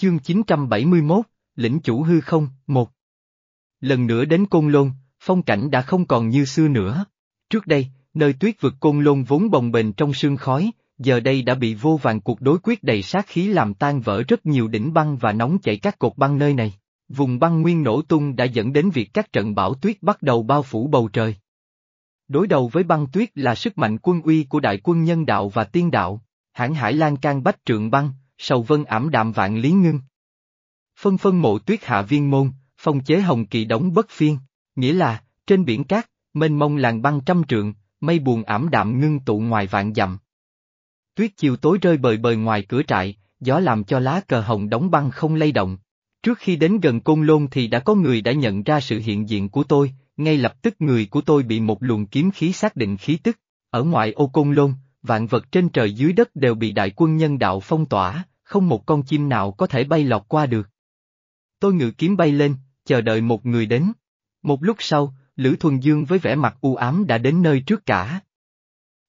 Chương 971, Lĩnh chủ hư không, một. Lần nữa đến Côn Lôn, phong cảnh đã không còn như xưa nữa. Trước đây, nơi tuyết vực Côn Lôn vốn bồng bềnh trong sương khói, giờ đây đã bị vô vàng cuộc đối quyết đầy sát khí làm tan vỡ rất nhiều đỉnh băng và nóng chảy các cột băng nơi này. Vùng băng nguyên nổ tung đã dẫn đến việc các trận bão tuyết bắt đầu bao phủ bầu trời. Đối đầu với băng tuyết là sức mạnh quân uy của đại quân nhân đạo và tiên đạo, hãng hải lan can bách trượng băng, sầu vân ảm đạm vạn lý ngưng. Phân phân mộ tuyết hạ viên môn, phong chế hồng kỳ đóng bất phiên, nghĩa là, trên biển cát, mênh mông làng băng trăm trượng, mây buồn ảm đạm ngưng tụ ngoài vạn dặm. Tuyết chiều tối rơi bời bời ngoài cửa trại, gió làm cho lá cờ hồng đóng băng không lay động. Trước khi đến gần côn lôn thì đã có người đã nhận ra sự hiện diện của tôi, ngay lập tức người của tôi bị một luồng kiếm khí xác định khí tức. Ở ngoài ô côn lôn, vạn vật trên trời dưới đất đều bị đại quân nhân đạo phong tỏa, không một con chim nào có thể bay lọt qua được. Tôi ngự kiếm bay lên, chờ đợi một người đến. Một lúc sau, Lữ Thuần Dương với vẻ mặt u ám đã đến nơi trước cả.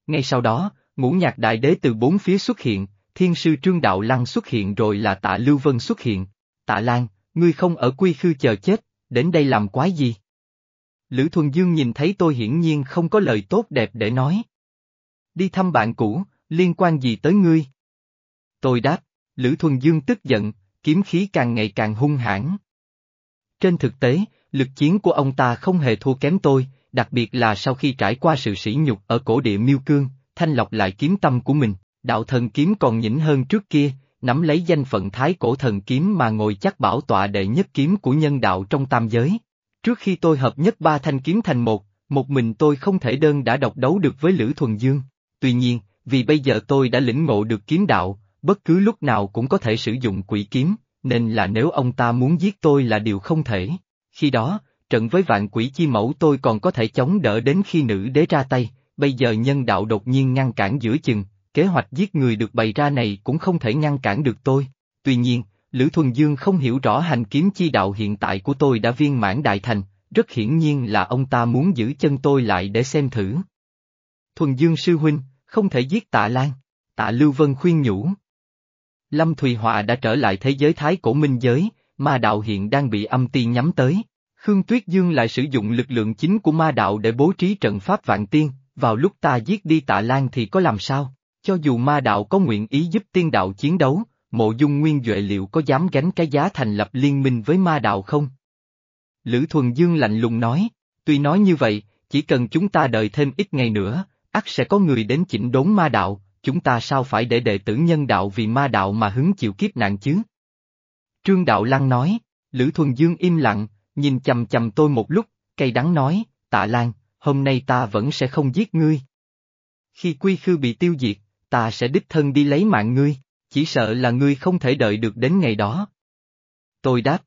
Ngay sau đó, ngũ nhạc đại đế từ bốn phía xuất hiện, thiên sư Trương Đạo Lăng xuất hiện rồi là tạ Lưu Vân xuất hiện. Tạ Lan, ngươi không ở quy khư chờ chết, đến đây làm quái gì? Lữ Thuần Dương nhìn thấy tôi hiển nhiên không có lời tốt đẹp để nói. Đi thăm bạn cũ, liên quan gì tới ngươi? Tôi đáp, Lữ Thuần Dương tức giận, kiếm khí càng ngày càng hung hãn. Trên thực tế, lực chiến của ông ta không hề thua kém tôi, đặc biệt là sau khi trải qua sự sỉ nhục ở cổ địa miêu cương, thanh lọc lại kiếm tâm của mình, đạo thần kiếm còn nhỉnh hơn trước kia, nắm lấy danh phận thái cổ thần kiếm mà ngồi chắc bảo tọa đệ nhất kiếm của nhân đạo trong tam giới. Trước khi tôi hợp nhất ba thanh kiếm thành một, một mình tôi không thể đơn đã độc đấu được với Lữ Thuần Dương. Tuy nhiên, vì bây giờ tôi đã lĩnh ngộ được kiếm đạo, bất cứ lúc nào cũng có thể sử dụng quỷ kiếm, nên là nếu ông ta muốn giết tôi là điều không thể. Khi đó, trận với vạn quỷ chi mẫu tôi còn có thể chống đỡ đến khi nữ đế ra tay, bây giờ nhân đạo đột nhiên ngăn cản giữa chừng, kế hoạch giết người được bày ra này cũng không thể ngăn cản được tôi. Tuy nhiên, Lữ Thuần Dương không hiểu rõ hành kiếm chi đạo hiện tại của tôi đã viên mãn đại thành, rất hiển nhiên là ông ta muốn giữ chân tôi lại để xem thử. Thuần Dương sư huynh, không thể giết tạ Lan, tạ Lưu Vân khuyên nhủ. Lâm Thùy Họa đã trở lại thế giới thái cổ minh giới, ma đạo hiện đang bị âm ti nhắm tới. Khương Tuyết Dương lại sử dụng lực lượng chính của ma đạo để bố trí trận pháp vạn tiên, vào lúc ta giết đi tạ Lan thì có làm sao? Cho dù ma đạo có nguyện ý giúp tiên đạo chiến đấu, mộ dung nguyên Duệ liệu có dám gánh cái giá thành lập liên minh với ma đạo không? Lữ Thuần Dương lạnh lùng nói, tuy nói như vậy, chỉ cần chúng ta đợi thêm ít ngày nữa, ắt sẽ có người đến chỉnh đốn ma đạo, chúng ta sao phải để đệ tử nhân đạo vì ma đạo mà hứng chịu kiếp nạn chứ? Trương Đạo Lăng nói, Lữ Thuần Dương im lặng, nhìn chầm chầm tôi một lúc, cây đắng nói, tạ Lan, hôm nay ta vẫn sẽ không giết ngươi. Khi quy khư bị tiêu diệt, ta sẽ đích thân đi lấy mạng ngươi, chỉ sợ là ngươi không thể đợi được đến ngày đó. Tôi đáp.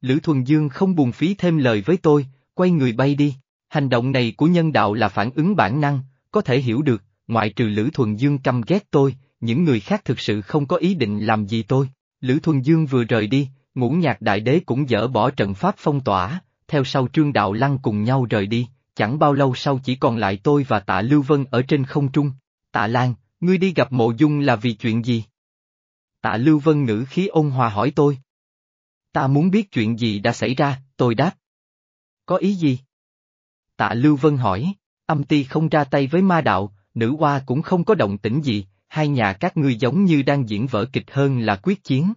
Lữ Thuần Dương không buồn phí thêm lời với tôi, quay người bay đi, hành động này của nhân đạo là phản ứng bản năng, có thể hiểu được, ngoại trừ Lữ Thuần Dương căm ghét tôi, những người khác thực sự không có ý định làm gì tôi. Lữ Thuần Dương vừa rời đi, ngũ nhạc đại đế cũng dỡ bỏ trận pháp phong tỏa, theo sau trương đạo lăng cùng nhau rời đi, chẳng bao lâu sau chỉ còn lại tôi và tạ Lưu Vân ở trên không trung. Tạ Lan, ngươi đi gặp mộ dung là vì chuyện gì? Tạ Lưu Vân ngữ khí ôn hòa hỏi tôi. Ta muốn biết chuyện gì đã xảy ra, tôi đáp. Có ý gì? Tạ Lưu Vân hỏi, âm ti không ra tay với ma đạo, nữ hoa cũng không có động tĩnh gì, hai nhà các ngươi giống như đang diễn vở kịch hơn là quyết chiến.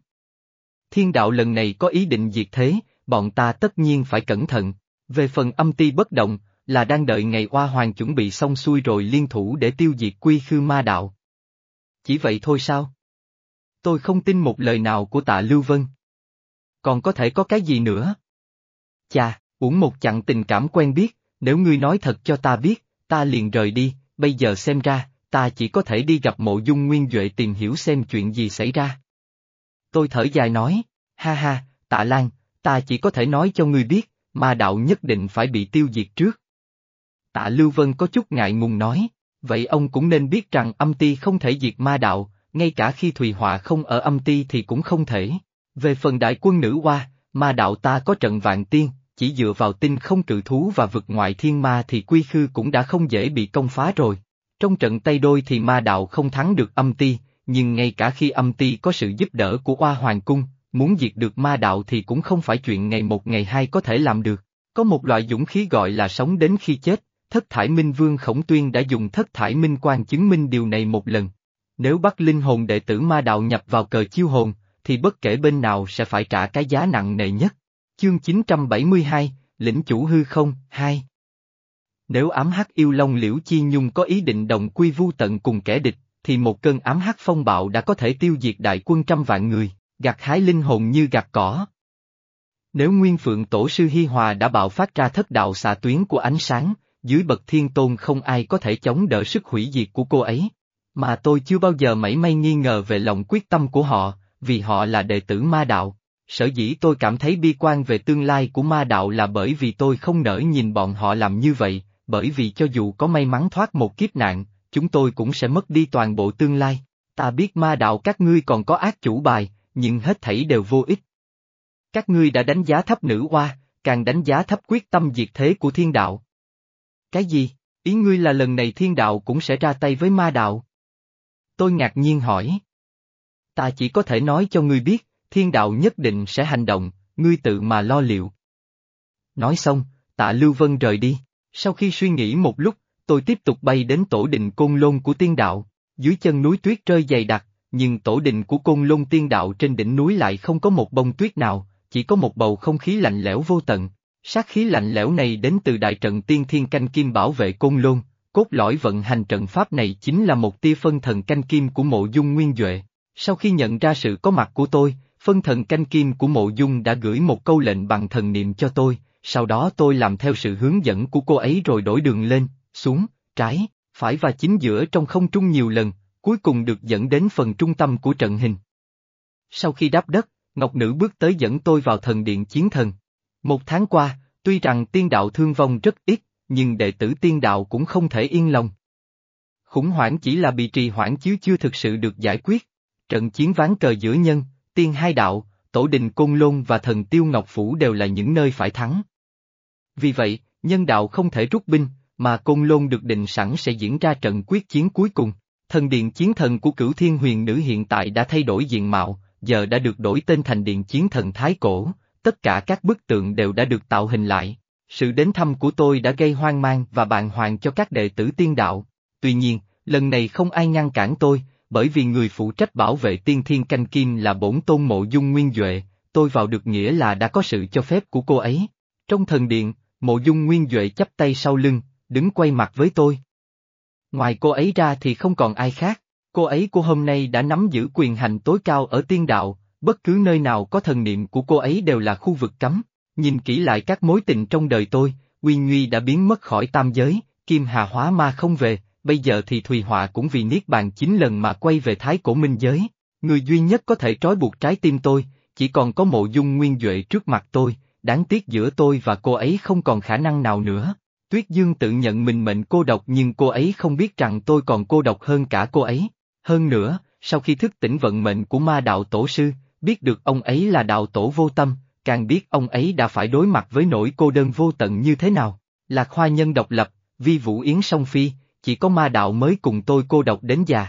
Thiên đạo lần này có ý định diệt thế, bọn ta tất nhiên phải cẩn thận. Về phần âm ti bất động, là đang đợi ngày hoa hoàng chuẩn bị xong xuôi rồi liên thủ để tiêu diệt quy khư ma đạo. Chỉ vậy thôi sao? Tôi không tin một lời nào của tạ Lưu Vân. Còn có thể có cái gì nữa? Chà, uống một chặng tình cảm quen biết, nếu ngươi nói thật cho ta biết, ta liền rời đi, bây giờ xem ra, ta chỉ có thể đi gặp mộ dung nguyên Duệ tìm hiểu xem chuyện gì xảy ra. Tôi thở dài nói, ha ha, tạ Lan, ta chỉ có thể nói cho ngươi biết, ma đạo nhất định phải bị tiêu diệt trước. Tạ Lưu Vân có chút ngại ngùng nói, vậy ông cũng nên biết rằng âm ti không thể diệt ma đạo, ngay cả khi Thùy Họa không ở âm ti thì cũng không thể. Về phần đại quân nữ hoa, ma đạo ta có trận vạn tiên, chỉ dựa vào tinh không cự thú và vực ngoại thiên ma thì quy khư cũng đã không dễ bị công phá rồi. Trong trận tay Đôi thì ma đạo không thắng được âm ti, nhưng ngay cả khi âm ti có sự giúp đỡ của Oa Hoàng Cung, muốn diệt được ma đạo thì cũng không phải chuyện ngày một ngày hai có thể làm được. Có một loại dũng khí gọi là sống đến khi chết, thất thải minh vương khổng tuyên đã dùng thất thải minh quan chứng minh điều này một lần. Nếu bắt linh hồn đệ tử ma đạo nhập vào cờ chiêu hồn, thì bất kể bên nào sẽ phải trả cái giá nặng nề nhất. Chương 972, Lĩnh chủ hư không, 2 Nếu ám hắc yêu long liễu chi nhung có ý định đồng quy vu tận cùng kẻ địch, thì một cơn ám hắc phong bạo đã có thể tiêu diệt đại quân trăm vạn người, gặt hái linh hồn như gặt cỏ. Nếu Nguyên Phượng Tổ sư Hi Hòa đã bạo phát ra thất đạo xạ tuyến của ánh sáng, dưới bậc thiên tôn không ai có thể chống đỡ sức hủy diệt của cô ấy. Mà tôi chưa bao giờ mảy may nghi ngờ về lòng quyết tâm của họ, vì họ là đệ tử ma đạo. Sở dĩ tôi cảm thấy bi quan về tương lai của ma đạo là bởi vì tôi không nỡ nhìn bọn họ làm như vậy, bởi vì cho dù có may mắn thoát một kiếp nạn, chúng tôi cũng sẽ mất đi toàn bộ tương lai. Ta biết ma đạo các ngươi còn có ác chủ bài, nhưng hết thảy đều vô ích. Các ngươi đã đánh giá thấp nữ hoa, càng đánh giá thấp quyết tâm diệt thế của thiên đạo. Cái gì? Ý ngươi là lần này thiên đạo cũng sẽ ra tay với ma đạo? Tôi ngạc nhiên hỏi. Ta chỉ có thể nói cho ngươi biết, thiên đạo nhất định sẽ hành động, ngươi tự mà lo liệu. Nói xong, tạ Lưu Vân rời đi. Sau khi suy nghĩ một lúc, tôi tiếp tục bay đến tổ đình côn lôn của tiên đạo. Dưới chân núi tuyết rơi dày đặc, nhưng tổ đình của côn lôn tiên đạo trên đỉnh núi lại không có một bông tuyết nào, chỉ có một bầu không khí lạnh lẽo vô tận. Sát khí lạnh lẽo này đến từ đại trận tiên thiên canh kim bảo vệ côn lôn, cốt lõi vận hành trận pháp này chính là một tia phân thần canh kim của mộ dung nguyên Duệ. Sau khi nhận ra sự có mặt của tôi, phân thần canh kim của mộ dung đã gửi một câu lệnh bằng thần niệm cho tôi, sau đó tôi làm theo sự hướng dẫn của cô ấy rồi đổi đường lên, xuống, trái, phải và chính giữa trong không trung nhiều lần, cuối cùng được dẫn đến phần trung tâm của trận hình. Sau khi đáp đất, Ngọc Nữ bước tới dẫn tôi vào thần điện chiến thần. Một tháng qua, tuy rằng tiên đạo thương vong rất ít, nhưng đệ tử tiên đạo cũng không thể yên lòng. Khủng hoảng chỉ là bị trì hoãn chứ chưa thực sự được giải quyết. Trận chiến ván cờ giữa nhân, tiên hai đạo, tổ đình Côn Lôn và thần Tiêu Ngọc Phủ đều là những nơi phải thắng. Vì vậy, nhân đạo không thể rút binh, mà Côn Lôn được định sẵn sẽ diễn ra trận quyết chiến cuối cùng. Thần điện chiến thần của cửu thiên huyền nữ hiện tại đã thay đổi diện mạo, giờ đã được đổi tên thành điện chiến thần Thái Cổ, tất cả các bức tượng đều đã được tạo hình lại. Sự đến thăm của tôi đã gây hoang mang và bàng hoàng cho các đệ tử tiên đạo. Tuy nhiên, lần này không ai ngăn cản tôi, bởi vì người phụ trách bảo vệ tiên thiên canh kim là bổn tôn mộ dung nguyên Duệ, tôi vào được nghĩa là đã có sự cho phép của cô ấy. Trong thần điện, mộ dung nguyên Duệ chắp tay sau lưng, đứng quay mặt với tôi. Ngoài cô ấy ra thì không còn ai khác, cô ấy của hôm nay đã nắm giữ quyền hành tối cao ở tiên đạo, bất cứ nơi nào có thần niệm của cô ấy đều là khu vực cấm. Nhìn kỹ lại các mối tình trong đời tôi, Uy Nguy đã biến mất khỏi tam giới, Kim Hà hóa ma không về, bây giờ thì Thùy Họa cũng vì Niết Bàn chín lần mà quay về Thái Cổ Minh Giới. Người duy nhất có thể trói buộc trái tim tôi, chỉ còn có mộ dung nguyên Duệ trước mặt tôi, đáng tiếc giữa tôi và cô ấy không còn khả năng nào nữa. Tuyết Dương tự nhận mình mệnh cô độc nhưng cô ấy không biết rằng tôi còn cô độc hơn cả cô ấy. Hơn nữa, sau khi thức tỉnh vận mệnh của ma đạo tổ sư, biết được ông ấy là đạo tổ vô tâm, càng biết ông ấy đã phải đối mặt với nỗi cô đơn vô tận như thế nào. Lạc hoa nhân độc lập, vi vũ yến song phi, chỉ có ma đạo mới cùng tôi cô độc đến già.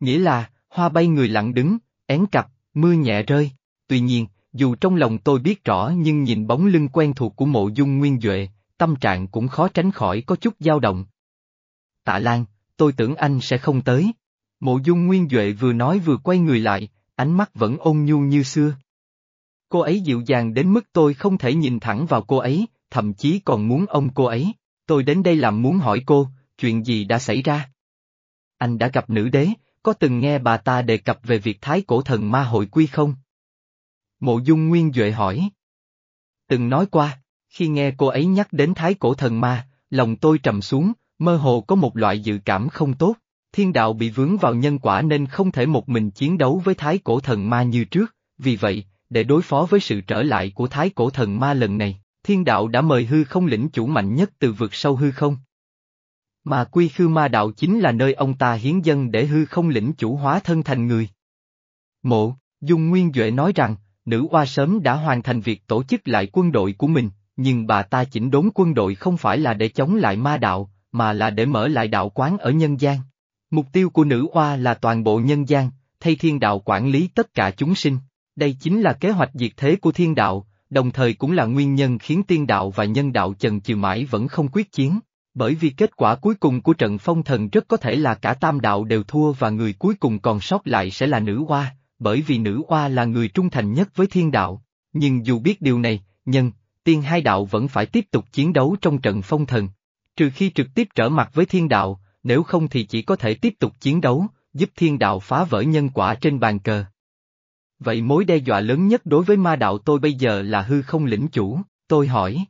Nghĩa là, hoa bay người lặng đứng, én cặp, mưa nhẹ rơi. Tuy nhiên, dù trong lòng tôi biết rõ nhưng nhìn bóng lưng quen thuộc của mộ dung nguyên Duệ, tâm trạng cũng khó tránh khỏi có chút dao động. Tạ Lan, tôi tưởng anh sẽ không tới. Mộ dung nguyên Duệ vừa nói vừa quay người lại, ánh mắt vẫn ôn nhu như xưa. Cô ấy dịu dàng đến mức tôi không thể nhìn thẳng vào cô ấy, thậm chí còn muốn ông cô ấy. Tôi đến đây làm muốn hỏi cô, chuyện gì đã xảy ra? Anh đã gặp nữ đế, có từng nghe bà ta đề cập về việc thái cổ thần ma hội quy không? Mộ dung nguyên Duệ hỏi. Từng nói qua, khi nghe cô ấy nhắc đến thái cổ thần ma, lòng tôi trầm xuống, mơ hồ có một loại dự cảm không tốt. Thiên đạo bị vướng vào nhân quả nên không thể một mình chiến đấu với thái cổ thần ma như trước, vì vậy, để đối phó với sự trở lại của thái cổ thần ma lần này, thiên đạo đã mời hư không lĩnh chủ mạnh nhất từ vực sâu hư không. Mà quy khư ma đạo chính là nơi ông ta hiến dân để hư không lĩnh chủ hóa thân thành người. Mộ, Dung Nguyên Duệ nói rằng, nữ oa sớm đã hoàn thành việc tổ chức lại quân đội của mình, nhưng bà ta chỉnh đốn quân đội không phải là để chống lại ma đạo, mà là để mở lại đạo quán ở nhân gian. Mục tiêu của nữ oa là toàn bộ nhân gian, thay thiên đạo quản lý tất cả chúng sinh. Đây chính là kế hoạch diệt thế của thiên đạo, đồng thời cũng là nguyên nhân khiến tiên đạo và nhân đạo chần chừ mãi vẫn không quyết chiến. Bởi vì kết quả cuối cùng của trận phong thần rất có thể là cả tam đạo đều thua và người cuối cùng còn sót lại sẽ là nữ oa, bởi vì nữ oa là người trung thành nhất với thiên đạo. Nhưng dù biết điều này, nhân, tiên hai đạo vẫn phải tiếp tục chiến đấu trong trận phong thần. Trừ khi trực tiếp trở mặt với thiên đạo, nếu không thì chỉ có thể tiếp tục chiến đấu, giúp thiên đạo phá vỡ nhân quả trên bàn cờ. Vậy mối đe dọa lớn nhất đối với ma đạo tôi bây giờ là hư không lĩnh chủ, tôi hỏi.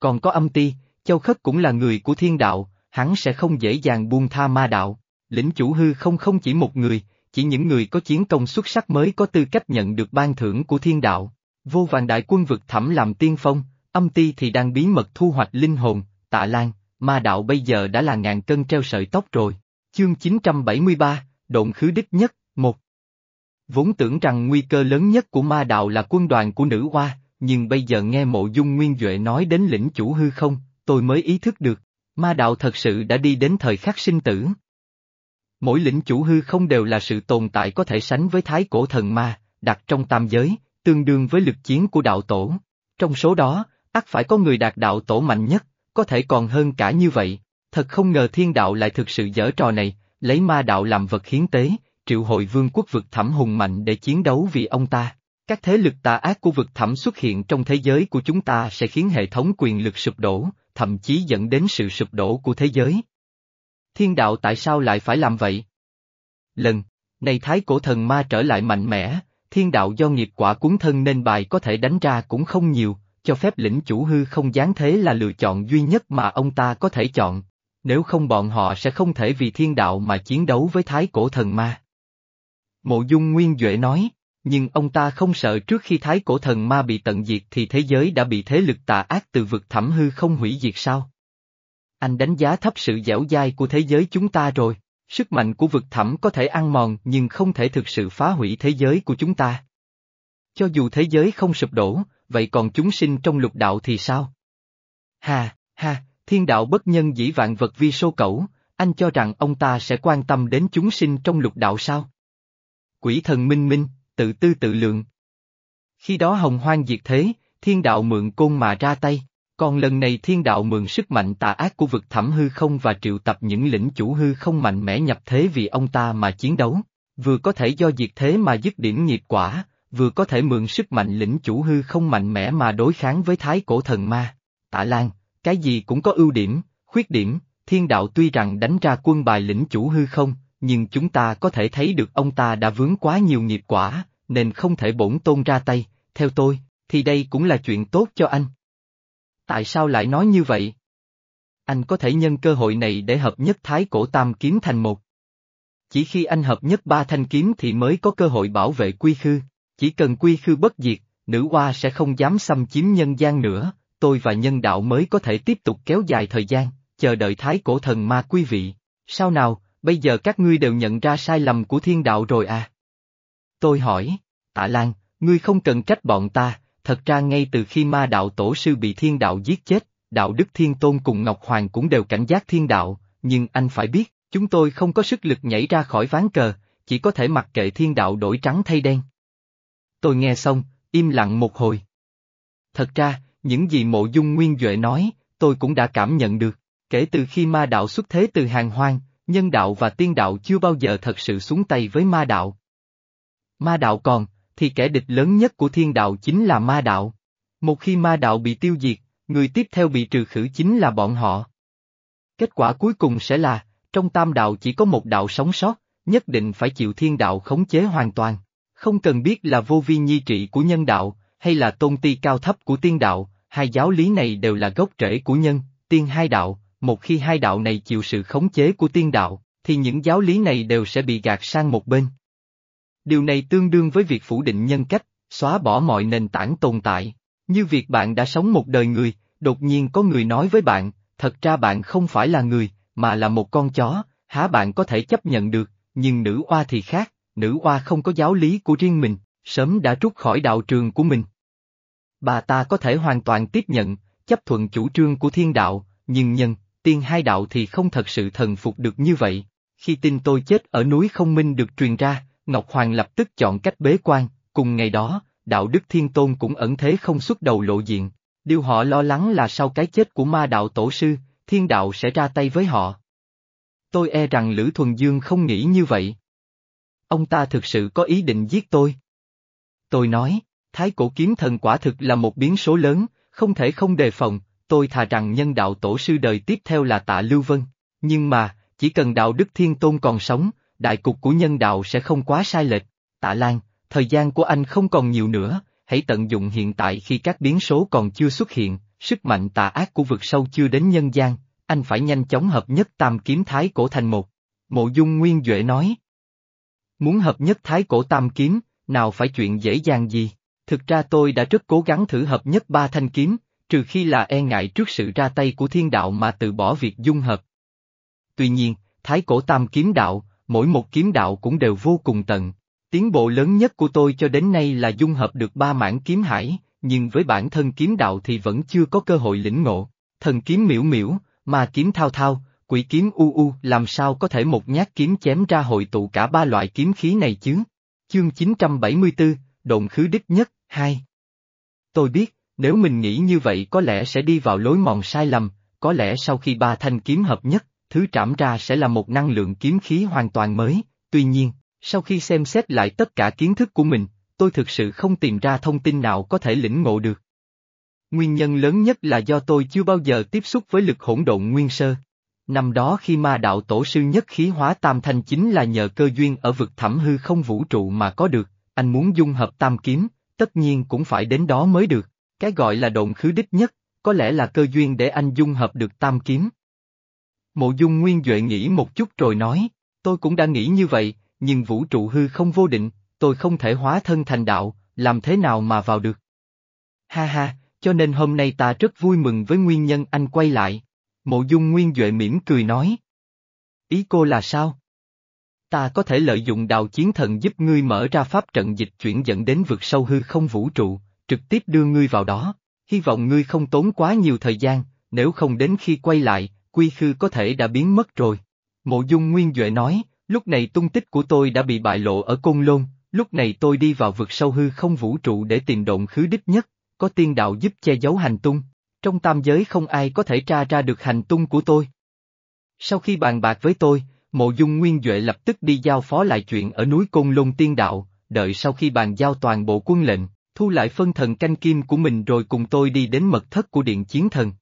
Còn có âm ti, châu khất cũng là người của thiên đạo, hắn sẽ không dễ dàng buông tha ma đạo. Lĩnh chủ hư không không chỉ một người, chỉ những người có chiến công xuất sắc mới có tư cách nhận được ban thưởng của thiên đạo. Vô vàng đại quân vực thẩm làm tiên phong, âm ti thì đang bí mật thu hoạch linh hồn, tạ lan, ma đạo bây giờ đã là ngàn cân treo sợi tóc rồi. Chương 973, Động khứ đích nhất, một. Vốn tưởng rằng nguy cơ lớn nhất của ma đạo là quân đoàn của nữ hoa, nhưng bây giờ nghe mộ dung nguyên Duệ nói đến lĩnh chủ hư không, tôi mới ý thức được, ma đạo thật sự đã đi đến thời khắc sinh tử. Mỗi lĩnh chủ hư không đều là sự tồn tại có thể sánh với thái cổ thần ma, đặt trong tam giới, tương đương với lực chiến của đạo tổ. Trong số đó, ắt phải có người đạt đạo tổ mạnh nhất, có thể còn hơn cả như vậy. Thật không ngờ thiên đạo lại thực sự dở trò này, lấy ma đạo làm vật hiến tế, triệu hội vương quốc vực thẳm hùng mạnh để chiến đấu vì ông ta. Các thế lực tà ác của vực thẳm xuất hiện trong thế giới của chúng ta sẽ khiến hệ thống quyền lực sụp đổ, thậm chí dẫn đến sự sụp đổ của thế giới. Thiên đạo tại sao lại phải làm vậy? Lần, này thái cổ thần ma trở lại mạnh mẽ, thiên đạo do nghiệp quả cuốn thân nên bài có thể đánh ra cũng không nhiều, cho phép lĩnh chủ hư không gián thế là lựa chọn duy nhất mà ông ta có thể chọn, nếu không bọn họ sẽ không thể vì thiên đạo mà chiến đấu với thái cổ thần ma. Mộ dung nguyên Duệ nói, nhưng ông ta không sợ trước khi thái cổ thần ma bị tận diệt thì thế giới đã bị thế lực tà ác từ vực thẳm hư không hủy diệt sao? Anh đánh giá thấp sự dẻo dai của thế giới chúng ta rồi, sức mạnh của vực thẳm có thể ăn mòn nhưng không thể thực sự phá hủy thế giới của chúng ta. Cho dù thế giới không sụp đổ, vậy còn chúng sinh trong lục đạo thì sao? Hà, ha, thiên đạo bất nhân dĩ vạn vật vi sô cẩu, anh cho rằng ông ta sẽ quan tâm đến chúng sinh trong lục đạo sao? Quỷ thần minh minh, tự tư tự lượng. Khi đó hồng hoang diệt thế, thiên đạo mượn côn mà ra tay, còn lần này thiên đạo mượn sức mạnh tà ác của vực thẳm hư không và triệu tập những lĩnh chủ hư không mạnh mẽ nhập thế vì ông ta mà chiến đấu, vừa có thể do diệt thế mà dứt điểm nghiệp quả, vừa có thể mượn sức mạnh lĩnh chủ hư không mạnh mẽ mà đối kháng với thái cổ thần ma. Tạ Lan, cái gì cũng có ưu điểm, khuyết điểm, thiên đạo tuy rằng đánh ra quân bài lĩnh chủ hư không, nhưng chúng ta có thể thấy được ông ta đã vướng quá nhiều nghiệp quả, nên không thể bổn tôn ra tay, theo tôi, thì đây cũng là chuyện tốt cho anh. Tại sao lại nói như vậy? Anh có thể nhân cơ hội này để hợp nhất thái cổ tam kiếm thành một. Chỉ khi anh hợp nhất ba thanh kiếm thì mới có cơ hội bảo vệ quy khư. Chỉ cần quy khư bất diệt, nữ hoa sẽ không dám xâm chiếm nhân gian nữa, tôi và nhân đạo mới có thể tiếp tục kéo dài thời gian, chờ đợi thái cổ thần ma quý vị. Sao nào, bây giờ các ngươi đều nhận ra sai lầm của thiên đạo rồi à? Tôi hỏi, tạ Lan, ngươi không cần trách bọn ta, thật ra ngay từ khi ma đạo tổ sư bị thiên đạo giết chết, đạo đức thiên tôn cùng Ngọc Hoàng cũng đều cảnh giác thiên đạo, nhưng anh phải biết, chúng tôi không có sức lực nhảy ra khỏi ván cờ, chỉ có thể mặc kệ thiên đạo đổi trắng thay đen. Tôi nghe xong, im lặng một hồi. Thật ra, những gì mộ dung nguyên Duệ nói, tôi cũng đã cảm nhận được, kể từ khi ma đạo xuất thế từ hàng hoang, nhân đạo và tiên đạo chưa bao giờ thật sự xuống tay với ma đạo. Ma đạo còn, thì kẻ địch lớn nhất của thiên đạo chính là ma đạo. Một khi ma đạo bị tiêu diệt, người tiếp theo bị trừ khử chính là bọn họ. Kết quả cuối cùng sẽ là, trong tam đạo chỉ có một đạo sống sót, nhất định phải chịu thiên đạo khống chế hoàn toàn. Không cần biết là vô vi nhi trị của nhân đạo, hay là tôn ti cao thấp của tiên đạo, hai giáo lý này đều là gốc rễ của nhân, tiên hai đạo, một khi hai đạo này chịu sự khống chế của tiên đạo, thì những giáo lý này đều sẽ bị gạt sang một bên. Điều này tương đương với việc phủ định nhân cách, xóa bỏ mọi nền tảng tồn tại. Như việc bạn đã sống một đời người, đột nhiên có người nói với bạn, thật ra bạn không phải là người, mà là một con chó, há bạn có thể chấp nhận được, nhưng nữ oa thì khác, nữ oa không có giáo lý của riêng mình, sớm đã rút khỏi đạo trường của mình. Bà ta có thể hoàn toàn tiếp nhận, chấp thuận chủ trương của thiên đạo, nhưng nhân, tiên hai đạo thì không thật sự thần phục được như vậy. Khi tin tôi chết ở núi không minh được truyền ra, Ngọc Hoàng lập tức chọn cách bế quan, cùng ngày đó, đạo đức thiên tôn cũng ẩn thế không xuất đầu lộ diện. Điều họ lo lắng là sau cái chết của ma đạo tổ sư, thiên đạo sẽ ra tay với họ. Tôi e rằng Lữ Thuần Dương không nghĩ như vậy. Ông ta thực sự có ý định giết tôi. Tôi nói, thái cổ kiếm thần quả thực là một biến số lớn, không thể không đề phòng, tôi thà rằng nhân đạo tổ sư đời tiếp theo là tạ Lưu Vân. Nhưng mà, chỉ cần đạo đức thiên tôn còn sống, đại cục của nhân đạo sẽ không quá sai lệch. Tạ Lan, thời gian của anh không còn nhiều nữa, hãy tận dụng hiện tại khi các biến số còn chưa xuất hiện, sức mạnh tà ác của vực sâu chưa đến nhân gian, anh phải nhanh chóng hợp nhất tam kiếm thái cổ thành một. Mộ dung nguyên Duệ nói. Muốn hợp nhất thái cổ tam kiếm, nào phải chuyện dễ dàng gì, thực ra tôi đã rất cố gắng thử hợp nhất ba thanh kiếm, trừ khi là e ngại trước sự ra tay của thiên đạo mà từ bỏ việc dung hợp. Tuy nhiên, thái cổ tam kiếm đạo, mỗi một kiếm đạo cũng đều vô cùng tận. Tiến bộ lớn nhất của tôi cho đến nay là dung hợp được ba mảng kiếm hải, nhưng với bản thân kiếm đạo thì vẫn chưa có cơ hội lĩnh ngộ. Thần kiếm miễu miễu, ma kiếm thao thao, quỷ kiếm u u làm sao có thể một nhát kiếm chém ra hội tụ cả ba loại kiếm khí này chứ? Chương 974, Động khứ đích nhất, 2 Tôi biết, nếu mình nghĩ như vậy có lẽ sẽ đi vào lối mòn sai lầm, có lẽ sau khi ba thanh kiếm hợp nhất, thứ trảm ra sẽ là một năng lượng kiếm khí hoàn toàn mới, tuy nhiên, sau khi xem xét lại tất cả kiến thức của mình, tôi thực sự không tìm ra thông tin nào có thể lĩnh ngộ được. Nguyên nhân lớn nhất là do tôi chưa bao giờ tiếp xúc với lực hỗn độn nguyên sơ. Năm đó khi ma đạo tổ sư nhất khí hóa tam thanh chính là nhờ cơ duyên ở vực thẳm hư không vũ trụ mà có được, anh muốn dung hợp tam kiếm, tất nhiên cũng phải đến đó mới được, cái gọi là độn khứ đích nhất, có lẽ là cơ duyên để anh dung hợp được tam kiếm. Mộ dung nguyên Duệ nghĩ một chút rồi nói, tôi cũng đã nghĩ như vậy, nhưng vũ trụ hư không vô định, tôi không thể hóa thân thành đạo, làm thế nào mà vào được. Ha ha, cho nên hôm nay ta rất vui mừng với nguyên nhân anh quay lại. Mộ dung nguyên Duệ mỉm cười nói. Ý cô là sao? Ta có thể lợi dụng đạo chiến thần giúp ngươi mở ra pháp trận dịch chuyển dẫn đến vực sâu hư không vũ trụ, trực tiếp đưa ngươi vào đó. Hy vọng ngươi không tốn quá nhiều thời gian, nếu không đến khi quay lại, quy khư có thể đã biến mất rồi. Mộ dung nguyên Duệ nói, lúc này tung tích của tôi đã bị bại lộ ở Côn Lôn, lúc này tôi đi vào vực sâu hư không vũ trụ để tìm động khứ đích nhất, có tiên đạo giúp che giấu hành tung, trong tam giới không ai có thể tra ra được hành tung của tôi. Sau khi bàn bạc với tôi, Mộ Dung Nguyên Duệ lập tức đi giao phó lại chuyện ở núi Côn Lôn Tiên Đạo, đợi sau khi bàn giao toàn bộ quân lệnh, thu lại phân thần canh kim của mình rồi cùng tôi đi đến mật thất của Điện Chiến Thần.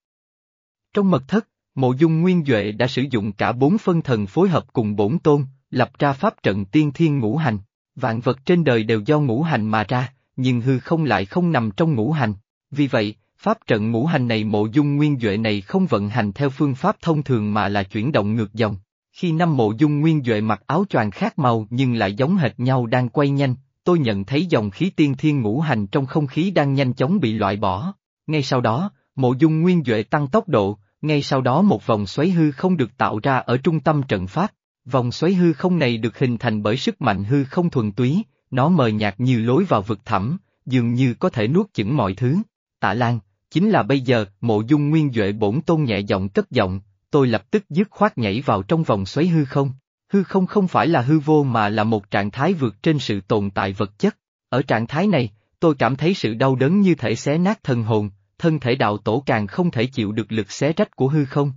Trong mật thất, Mộ Dung Nguyên Duệ đã sử dụng cả bốn phân thần phối hợp cùng bổn tôn, lập ra pháp trận tiên thiên ngũ hành. Vạn vật trên đời đều do ngũ hành mà ra, nhưng hư không lại không nằm trong ngũ hành. Vì vậy, pháp trận ngũ hành này mộ dung nguyên Duệ này không vận hành theo phương pháp thông thường mà là chuyển động ngược dòng. Khi năm mộ dung nguyên Duệ mặc áo choàng khác màu nhưng lại giống hệt nhau đang quay nhanh, tôi nhận thấy dòng khí tiên thiên ngũ hành trong không khí đang nhanh chóng bị loại bỏ. Ngay sau đó, mộ dung nguyên Duệ tăng tốc độ, ngay sau đó một vòng xoáy hư không được tạo ra ở trung tâm trận pháp. Vòng xoáy hư không này được hình thành bởi sức mạnh hư không thuần túy, nó mờ nhạt như lối vào vực thẳm, dường như có thể nuốt chửng mọi thứ. Tạ Lan, chính là bây giờ, mộ dung nguyên Duệ bổn tôn nhẹ giọng cất giọng, tôi lập tức dứt khoát nhảy vào trong vòng xoáy hư không. Hư không không phải là hư vô mà là một trạng thái vượt trên sự tồn tại vật chất. Ở trạng thái này, tôi cảm thấy sự đau đớn như thể xé nát thân hồn, thân thể đạo tổ càng không thể chịu được lực xé rách của hư không.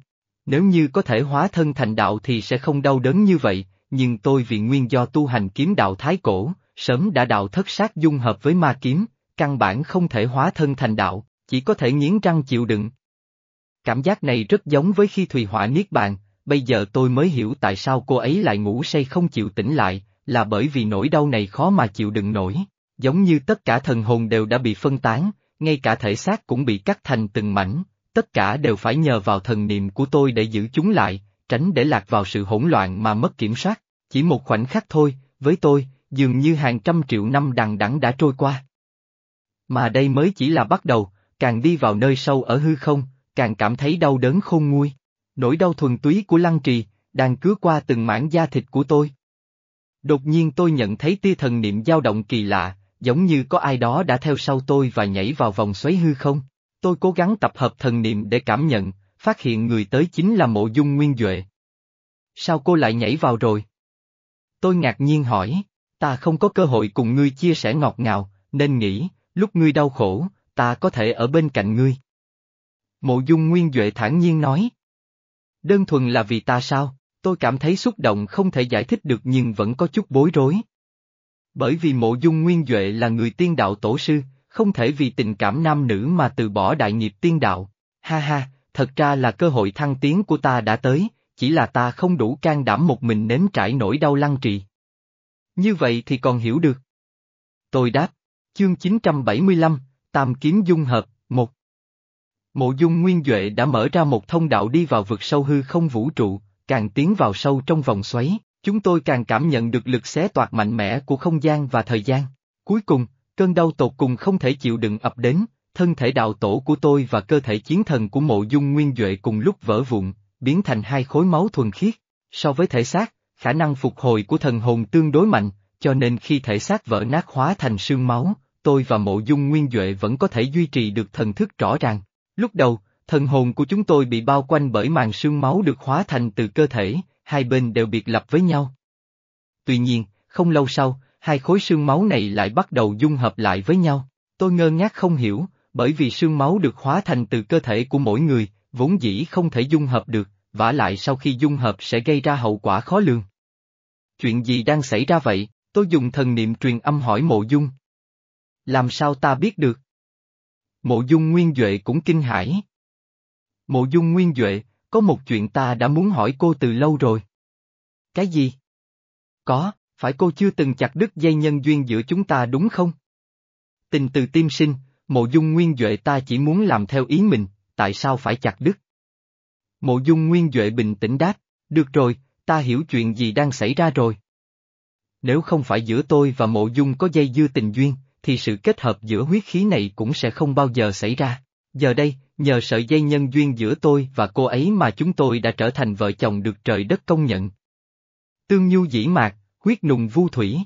Nếu như có thể hóa thân thành đạo thì sẽ không đau đớn như vậy, nhưng tôi vì nguyên do tu hành kiếm đạo thái cổ, sớm đã đạo thất sát dung hợp với ma kiếm, căn bản không thể hóa thân thành đạo, chỉ có thể nghiến răng chịu đựng. Cảm giác này rất giống với khi Thùy Họa Niết Bàn, bây giờ tôi mới hiểu tại sao cô ấy lại ngủ say không chịu tỉnh lại, là bởi vì nỗi đau này khó mà chịu đựng nổi, giống như tất cả thần hồn đều đã bị phân tán, ngay cả thể xác cũng bị cắt thành từng mảnh, tất cả đều phải nhờ vào thần niệm của tôi để giữ chúng lại, tránh để lạc vào sự hỗn loạn mà mất kiểm soát, chỉ một khoảnh khắc thôi, với tôi, dường như hàng trăm triệu năm đằng đẵng đã trôi qua. Mà đây mới chỉ là bắt đầu, càng đi vào nơi sâu ở hư không, càng cảm thấy đau đớn khôn nguôi. Nỗi đau thuần túy của lăng trì, đang cứa qua từng mảng da thịt của tôi. Đột nhiên tôi nhận thấy tia thần niệm dao động kỳ lạ, giống như có ai đó đã theo sau tôi và nhảy vào vòng xoáy hư không. Tôi cố gắng tập hợp thần niệm để cảm nhận, phát hiện người tới chính là mộ dung nguyên Duệ. Sao cô lại nhảy vào rồi? Tôi ngạc nhiên hỏi, ta không có cơ hội cùng ngươi chia sẻ ngọt ngào, nên nghĩ, lúc ngươi đau khổ, ta có thể ở bên cạnh ngươi. Mộ dung nguyên Duệ thản nhiên nói. Đơn thuần là vì ta sao, tôi cảm thấy xúc động không thể giải thích được nhưng vẫn có chút bối rối. Bởi vì mộ dung nguyên Duệ là người tiên đạo tổ sư, không thể vì tình cảm nam nữ mà từ bỏ đại nghiệp tiên đạo. Ha ha, thật ra là cơ hội thăng tiến của ta đã tới, chỉ là ta không đủ can đảm một mình nếm trải nỗi đau lăng trì. Như vậy thì còn hiểu được. Tôi đáp, chương 975, Tam Kiếm Dung Hợp. Mộ dung nguyên Duệ đã mở ra một thông đạo đi vào vực sâu hư không vũ trụ, càng tiến vào sâu trong vòng xoáy, chúng tôi càng cảm nhận được lực xé toạc mạnh mẽ của không gian và thời gian. Cuối cùng, cơn đau tột cùng không thể chịu đựng ập đến, thân thể đạo tổ của tôi và cơ thể chiến thần của mộ dung nguyên Duệ cùng lúc vỡ vụn, biến thành hai khối máu thuần khiết. So với thể xác, khả năng phục hồi của thần hồn tương đối mạnh, cho nên khi thể xác vỡ nát hóa thành sương máu, tôi và mộ dung nguyên Duệ vẫn có thể duy trì được thần thức rõ ràng. Lúc đầu, thần hồn của chúng tôi bị bao quanh bởi màn sương máu được hóa thành từ cơ thể, hai bên đều biệt lập với nhau. Tuy nhiên, không lâu sau, hai khối sương máu này lại bắt đầu dung hợp lại với nhau. Tôi ngơ ngác không hiểu, bởi vì sương máu được hóa thành từ cơ thể của mỗi người, vốn dĩ không thể dung hợp được, vả lại sau khi dung hợp sẽ gây ra hậu quả khó lường. Chuyện gì đang xảy ra vậy? Tôi dùng thần niệm truyền âm hỏi mộ dung. Làm sao ta biết được? Mộ dung nguyên Duệ cũng kinh hãi. Mộ dung nguyên Duệ, có một chuyện ta đã muốn hỏi cô từ lâu rồi. Cái gì? Có, phải cô chưa từng chặt đứt dây nhân duyên giữa chúng ta đúng không? Tình từ tim sinh, mộ dung nguyên Duệ ta chỉ muốn làm theo ý mình, tại sao phải chặt đứt? Mộ dung nguyên Duệ bình tĩnh đáp, được rồi, ta hiểu chuyện gì đang xảy ra rồi. Nếu không phải giữa tôi và mộ dung có dây dưa tình duyên, thì sự kết hợp giữa huyết khí này cũng sẽ không bao giờ xảy ra. Giờ đây, nhờ sợi dây nhân duyên giữa tôi và cô ấy mà chúng tôi đã trở thành vợ chồng được trời đất công nhận. Tương nhu dĩ mạc, huyết nùng vu thủy.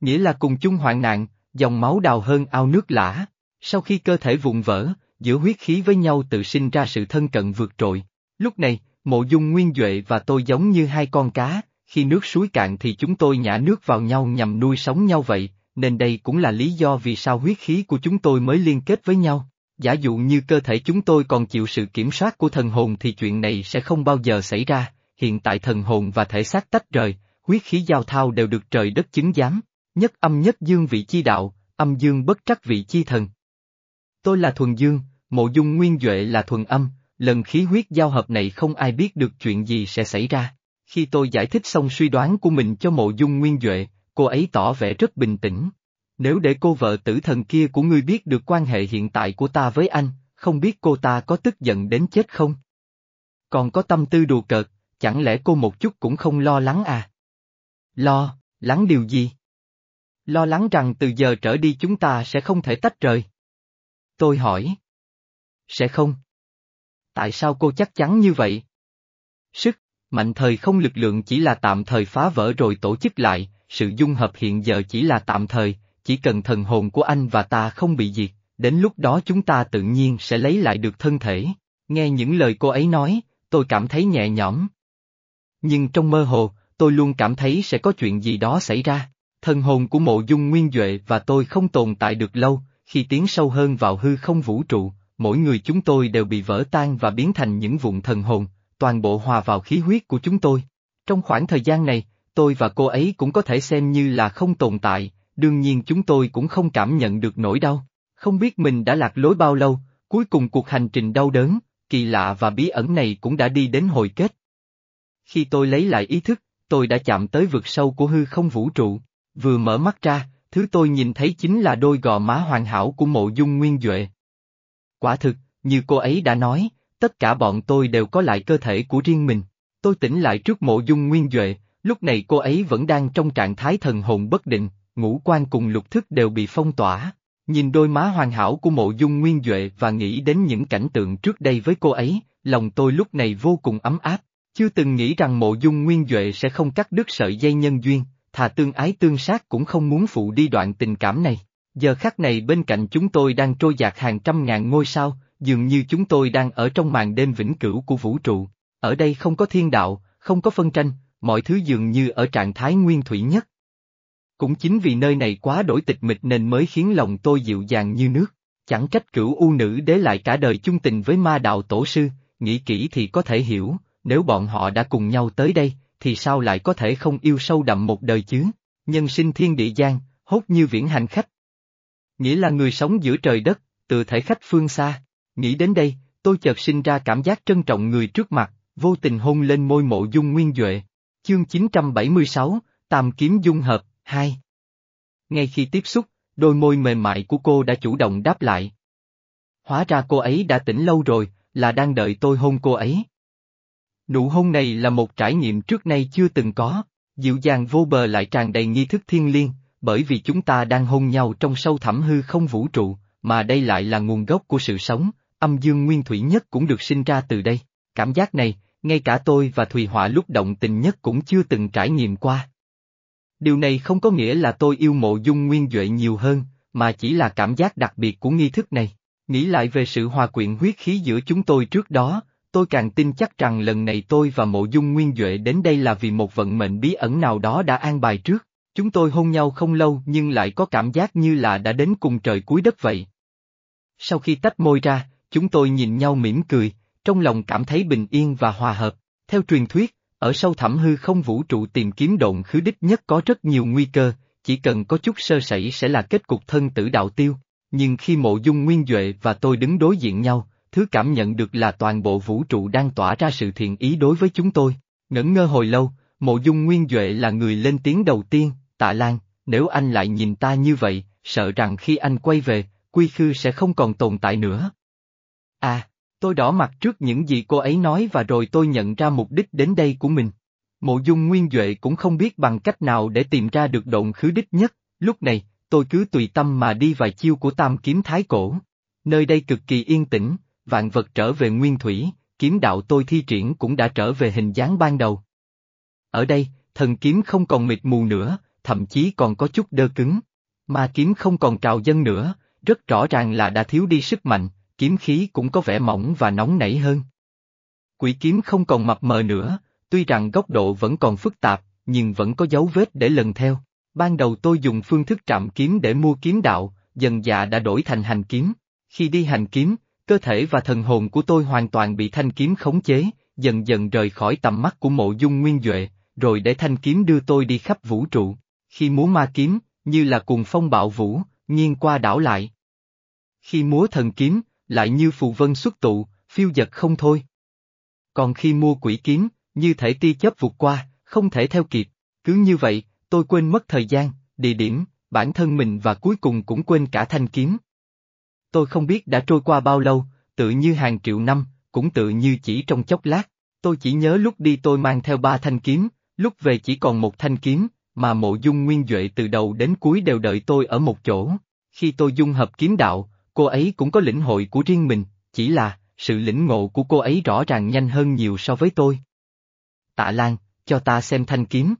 Nghĩa là cùng chung hoạn nạn, dòng máu đào hơn ao nước lã. Sau khi cơ thể vụn vỡ, giữa huyết khí với nhau tự sinh ra sự thân cận vượt trội. Lúc này, mộ dung nguyên Duệ và tôi giống như hai con cá, khi nước suối cạn thì chúng tôi nhả nước vào nhau nhằm nuôi sống nhau vậy, nên đây cũng là lý do vì sao huyết khí của chúng tôi mới liên kết với nhau. Giả dụ như cơ thể chúng tôi còn chịu sự kiểm soát của thần hồn thì chuyện này sẽ không bao giờ xảy ra, hiện tại thần hồn và thể xác tách rời, huyết khí giao thao đều được trời đất chứng giám, nhất âm nhất dương vị chi đạo, âm dương bất trắc vị chi thần. Tôi là thuần dương, mộ dung nguyên Duệ là thuần âm, lần khí huyết giao hợp này không ai biết được chuyện gì sẽ xảy ra. Khi tôi giải thích xong suy đoán của mình cho mộ dung nguyên Duệ, cô ấy tỏ vẻ rất bình tĩnh. Nếu để cô vợ tử thần kia của ngươi biết được quan hệ hiện tại của ta với anh, không biết cô ta có tức giận đến chết không? Còn có tâm tư đùa cợt, chẳng lẽ cô một chút cũng không lo lắng à? Lo, lắng điều gì? Lo lắng rằng từ giờ trở đi chúng ta sẽ không thể tách rời. Tôi hỏi. Sẽ không. Tại sao cô chắc chắn như vậy? Sức, mạnh thời không lực lượng chỉ là tạm thời phá vỡ rồi tổ chức lại, sự dung hợp hiện giờ chỉ là tạm thời, chỉ cần thần hồn của anh và ta không bị diệt, đến lúc đó chúng ta tự nhiên sẽ lấy lại được thân thể. Nghe những lời cô ấy nói, tôi cảm thấy nhẹ nhõm. Nhưng trong mơ hồ, tôi luôn cảm thấy sẽ có chuyện gì đó xảy ra. Thần hồn của mộ dung nguyên Duệ và tôi không tồn tại được lâu, khi tiến sâu hơn vào hư không vũ trụ, mỗi người chúng tôi đều bị vỡ tan và biến thành những vụn thần hồn, toàn bộ hòa vào khí huyết của chúng tôi. Trong khoảng thời gian này, tôi và cô ấy cũng có thể xem như là không tồn tại, đương nhiên chúng tôi cũng không cảm nhận được nỗi đau. Không biết mình đã lạc lối bao lâu, cuối cùng cuộc hành trình đau đớn, kỳ lạ và bí ẩn này cũng đã đi đến hồi kết. Khi tôi lấy lại ý thức, tôi đã chạm tới vực sâu của hư không vũ trụ, vừa mở mắt ra, thứ tôi nhìn thấy chính là đôi gò má hoàn hảo của mộ dung nguyên Duệ. Quả thực, như cô ấy đã nói, tất cả bọn tôi đều có lại cơ thể của riêng mình. Tôi tỉnh lại trước mộ dung nguyên Duệ, lúc này cô ấy vẫn đang trong trạng thái thần hồn bất định, ngũ quan cùng lục thức đều bị phong tỏa. Nhìn đôi má hoàn hảo của mộ dung nguyên Duệ và nghĩ đến những cảnh tượng trước đây với cô ấy, lòng tôi lúc này vô cùng ấm áp. Chưa từng nghĩ rằng mộ dung nguyên Duệ sẽ không cắt đứt sợi dây nhân duyên, thà tương ái tương sát cũng không muốn phụ đi đoạn tình cảm này. Giờ khắc này bên cạnh chúng tôi đang trôi dạt hàng trăm ngàn ngôi sao, dường như chúng tôi đang ở trong màn đêm vĩnh cửu của vũ trụ. Ở đây không có thiên đạo, không có phân tranh, mọi thứ dường như ở trạng thái nguyên thủy nhất. Cũng chính vì nơi này quá đổi tịch mịch nên mới khiến lòng tôi dịu dàng như nước, chẳng trách cửu u nữ đế lại cả đời chung tình với ma đạo tổ sư, nghĩ kỹ thì có thể hiểu, nếu bọn họ đã cùng nhau tới đây, thì sao lại có thể không yêu sâu đậm một đời chứ? Nhân sinh thiên địa giang, hốt như viễn hành khách. Nghĩa là người sống giữa trời đất, từ thể khách phương xa. Nghĩ đến đây, tôi chợt sinh ra cảm giác trân trọng người trước mặt, vô tình hôn lên môi mộ dung nguyên Duệ. Chương 976, Tam Kiếm Dung Hợp, 2 Ngay khi tiếp xúc, đôi môi mềm mại của cô đã chủ động đáp lại. Hóa ra cô ấy đã tỉnh lâu rồi, là đang đợi tôi hôn cô ấy. Nụ hôn này là một trải nghiệm trước nay chưa từng có, dịu dàng vô bờ lại tràn đầy nghi thức thiên liêng, bởi vì chúng ta đang hôn nhau trong sâu thẳm hư không vũ trụ, mà đây lại là nguồn gốc của sự sống, âm dương nguyên thủy nhất cũng được sinh ra từ đây. Cảm giác này, ngay cả tôi và Thùy Họa lúc động tình nhất cũng chưa từng trải nghiệm qua. Điều này không có nghĩa là tôi yêu mộ dung nguyên Duệ nhiều hơn, mà chỉ là cảm giác đặc biệt của nghi thức này. Nghĩ lại về sự hòa quyện huyết khí giữa chúng tôi trước đó, tôi càng tin chắc rằng lần này tôi và mộ dung nguyên Duệ đến đây là vì một vận mệnh bí ẩn nào đó đã an bài trước. Chúng tôi hôn nhau không lâu nhưng lại có cảm giác như là đã đến cùng trời cuối đất vậy. Sau khi tách môi ra, chúng tôi nhìn nhau mỉm cười, trong lòng cảm thấy bình yên và hòa hợp. Theo truyền thuyết, ở sâu thẳm hư không vũ trụ tìm kiếm độn khứ đích nhất có rất nhiều nguy cơ, chỉ cần có chút sơ sẩy sẽ là kết cục thân tử đạo tiêu. Nhưng khi mộ dung nguyên Duệ và tôi đứng đối diện nhau, thứ cảm nhận được là toàn bộ vũ trụ đang tỏa ra sự thiện ý đối với chúng tôi. Ngẩn ngơ hồi lâu, mộ dung nguyên Duệ là người lên tiếng đầu tiên, tạ Lan, nếu anh lại nhìn ta như vậy, sợ rằng khi anh quay về, quy khư sẽ không còn tồn tại nữa. À, tôi đỏ mặt trước những gì cô ấy nói và rồi tôi nhận ra mục đích đến đây của mình. Mộ dung nguyên Duệ cũng không biết bằng cách nào để tìm ra được động khứ đích nhất, lúc này, tôi cứ tùy tâm mà đi vài chiêu của tam kiếm thái cổ. Nơi đây cực kỳ yên tĩnh, vạn vật trở về nguyên thủy, kiếm đạo tôi thi triển cũng đã trở về hình dáng ban đầu. Ở đây, thần kiếm không còn mịt mù nữa, thậm chí còn có chút đơ cứng. Ma kiếm không còn trào dân nữa, rất rõ ràng là đã thiếu đi sức mạnh, kiếm khí cũng có vẻ mỏng và nóng nảy hơn. Quỷ kiếm không còn mập mờ nữa, tuy rằng góc độ vẫn còn phức tạp, nhưng vẫn có dấu vết để lần theo. Ban đầu tôi dùng phương thức trạm kiếm để mua kiếm đạo, dần dạ đã đổi thành hành kiếm. Khi đi hành kiếm, cơ thể và thần hồn của tôi hoàn toàn bị thanh kiếm khống chế, dần dần rời khỏi tầm mắt của mộ dung nguyên Duệ, rồi để thanh kiếm đưa tôi đi khắp vũ trụ. Khi múa ma kiếm, như là cuồng phong bạo vũ, nghiêng qua đảo lại. Khi múa thần kiếm, lại như phù vân xuất tụ, phiêu dật không thôi. Còn khi mua quỷ kiếm, như thể tia chớp vụt qua, không thể theo kịp, cứ như vậy, tôi quên mất thời gian, địa điểm, bản thân mình và cuối cùng cũng quên cả thanh kiếm. Tôi không biết đã trôi qua bao lâu, tự như hàng triệu năm, cũng tự như chỉ trong chốc lát, tôi chỉ nhớ lúc đi tôi mang theo ba thanh kiếm, lúc về chỉ còn một thanh kiếm, mà mộ dung nguyên Duệ từ đầu đến cuối đều đợi tôi ở một chỗ. Khi tôi dung hợp kiếm đạo, cô ấy cũng có lĩnh hội của riêng mình, chỉ là, sự lĩnh ngộ của cô ấy rõ ràng nhanh hơn nhiều so với tôi. Tạ Lan, cho ta xem thanh kiếm.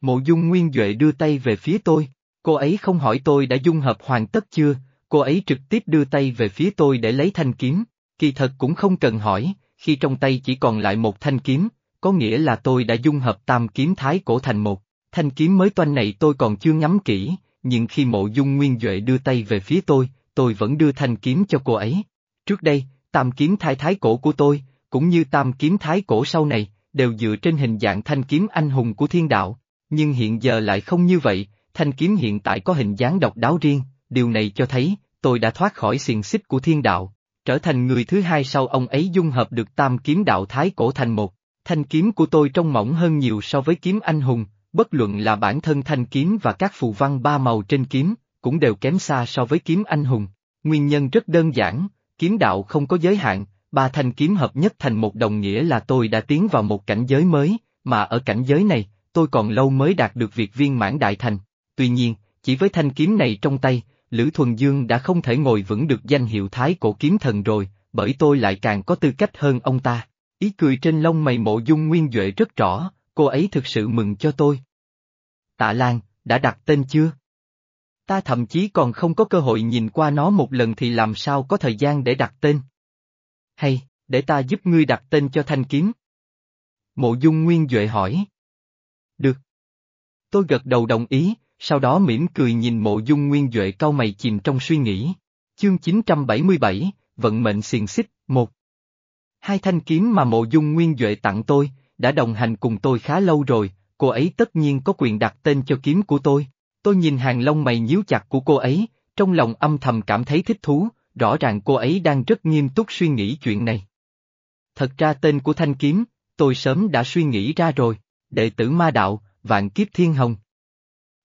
Mộ dung nguyên Duệ đưa tay về phía tôi, cô ấy không hỏi tôi đã dung hợp hoàn tất chưa, cô ấy trực tiếp đưa tay về phía tôi để lấy thanh kiếm, kỳ thật cũng không cần hỏi, khi trong tay chỉ còn lại một thanh kiếm, có nghĩa là tôi đã dung hợp tam kiếm thái cổ thành một. Thanh kiếm mới toanh này tôi còn chưa ngắm kỹ, nhưng khi mộ dung nguyên Duệ đưa tay về phía tôi, tôi vẫn đưa thanh kiếm cho cô ấy. Trước đây, tam kiếm thái thái cổ của tôi, cũng như tam kiếm thái cổ sau này, đều dựa trên hình dạng thanh kiếm anh hùng của thiên đạo. Nhưng hiện giờ lại không như vậy, thanh kiếm hiện tại có hình dáng độc đáo riêng, điều này cho thấy, tôi đã thoát khỏi xiềng xích của thiên đạo, trở thành người thứ hai sau ông ấy dung hợp được tam kiếm đạo thái cổ thành một. Thanh kiếm của tôi trông mỏng hơn nhiều so với kiếm anh hùng, bất luận là bản thân thanh kiếm và các phù văn ba màu trên kiếm, cũng đều kém xa so với kiếm anh hùng. Nguyên nhân rất đơn giản, kiếm đạo không có giới hạn, ba thanh kiếm hợp nhất thành một đồng nghĩa là tôi đã tiến vào một cảnh giới mới, mà ở cảnh giới này, tôi còn lâu mới đạt được việc viên mãn đại thành. Tuy nhiên, chỉ với thanh kiếm này trong tay, Lữ Thuần Dương đã không thể ngồi vững được danh hiệu thái cổ kiếm thần rồi, bởi tôi lại càng có tư cách hơn ông ta. Ý cười trên lông mày mộ dung nguyên Duệ rất rõ, cô ấy thực sự mừng cho tôi. Tạ Lan, đã đặt tên chưa? Ta thậm chí còn không có cơ hội nhìn qua nó một lần thì làm sao có thời gian để đặt tên. Hay, để ta giúp ngươi đặt tên cho thanh kiếm. Mộ dung nguyên Duệ hỏi. Được. Tôi gật đầu đồng ý, sau đó mỉm cười nhìn mộ dung nguyên Duệ cau mày chìm trong suy nghĩ. Chương 977, Vận mệnh xiềng xích, một. Hai thanh kiếm mà mộ dung nguyên Duệ tặng tôi, đã đồng hành cùng tôi khá lâu rồi, cô ấy tất nhiên có quyền đặt tên cho kiếm của tôi. Tôi nhìn hàng lông mày nhíu chặt của cô ấy, trong lòng âm thầm cảm thấy thích thú, rõ ràng cô ấy đang rất nghiêm túc suy nghĩ chuyện này. Thật ra tên của thanh kiếm, tôi sớm đã suy nghĩ ra rồi, đệ tử ma đạo, vạn kiếp thiên hồng.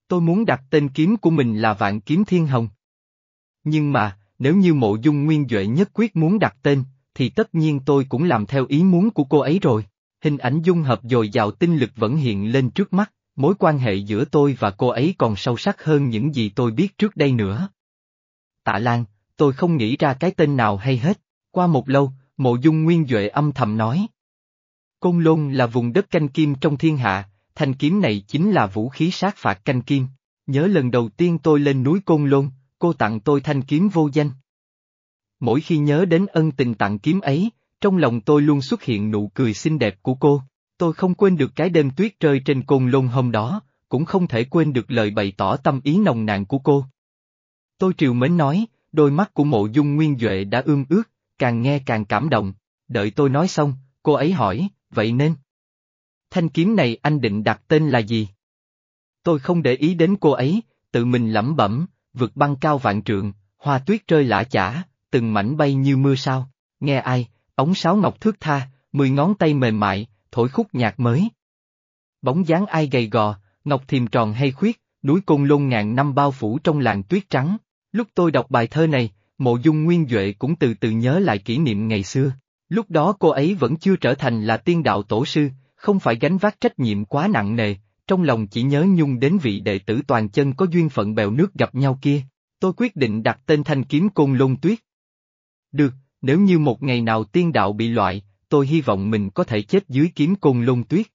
Tôi muốn đặt tên kiếm của mình là vạn kiếm thiên hồng. Nhưng mà, nếu như mộ dung nguyên Duệ nhất quyết muốn đặt tên, thì tất nhiên tôi cũng làm theo ý muốn của cô ấy rồi. Hình ảnh dung hợp dồi dào tinh lực vẫn hiện lên trước mắt, mối quan hệ giữa tôi và cô ấy còn sâu sắc hơn những gì tôi biết trước đây nữa. Tạ Lan, tôi không nghĩ ra cái tên nào hay hết, qua một lâu, mộ dung nguyên Duệ âm thầm nói. Côn Lôn là vùng đất canh kim trong thiên hạ, thanh kiếm này chính là vũ khí sát phạt canh kim. Nhớ lần đầu tiên tôi lên núi Côn Lôn, cô tặng tôi thanh kiếm vô danh. Mỗi khi nhớ đến ân tình tặng kiếm ấy, trong lòng tôi luôn xuất hiện nụ cười xinh đẹp của cô. Tôi không quên được cái đêm tuyết rơi trên cồn Lôn hôm đó, cũng không thể quên được lời bày tỏ tâm ý nồng nàn của cô. Tôi triều mến nói, đôi mắt của mộ dung nguyên Duệ đã ương ướt, càng nghe càng cảm động. Đợi tôi nói xong, cô ấy hỏi, vậy nên? Thanh kiếm này anh định đặt tên là gì? Tôi không để ý đến cô ấy, tự mình lẩm bẩm, vượt băng cao vạn trượng, hoa tuyết rơi lã chả, từng mảnh bay như mưa sao, nghe ai, ống sáo ngọc thước tha, mười ngón tay mềm mại, thổi khúc nhạc mới. Bóng dáng ai gầy gò, ngọc thiềm tròn hay khuyết, núi côn lôn ngàn năm bao phủ trong làng tuyết trắng. Lúc tôi đọc bài thơ này, mộ dung nguyên Duệ cũng từ từ nhớ lại kỷ niệm ngày xưa. Lúc đó cô ấy vẫn chưa trở thành là tiên đạo tổ sư, không phải gánh vác trách nhiệm quá nặng nề, trong lòng chỉ nhớ nhung đến vị đệ tử toàn chân có duyên phận bèo nước gặp nhau kia. Tôi quyết định đặt tên thanh kiếm côn lôn tuyết. Được, nếu như một ngày nào tiên đạo bị loại, tôi hy vọng mình có thể chết dưới kiếm côn lôn tuyết.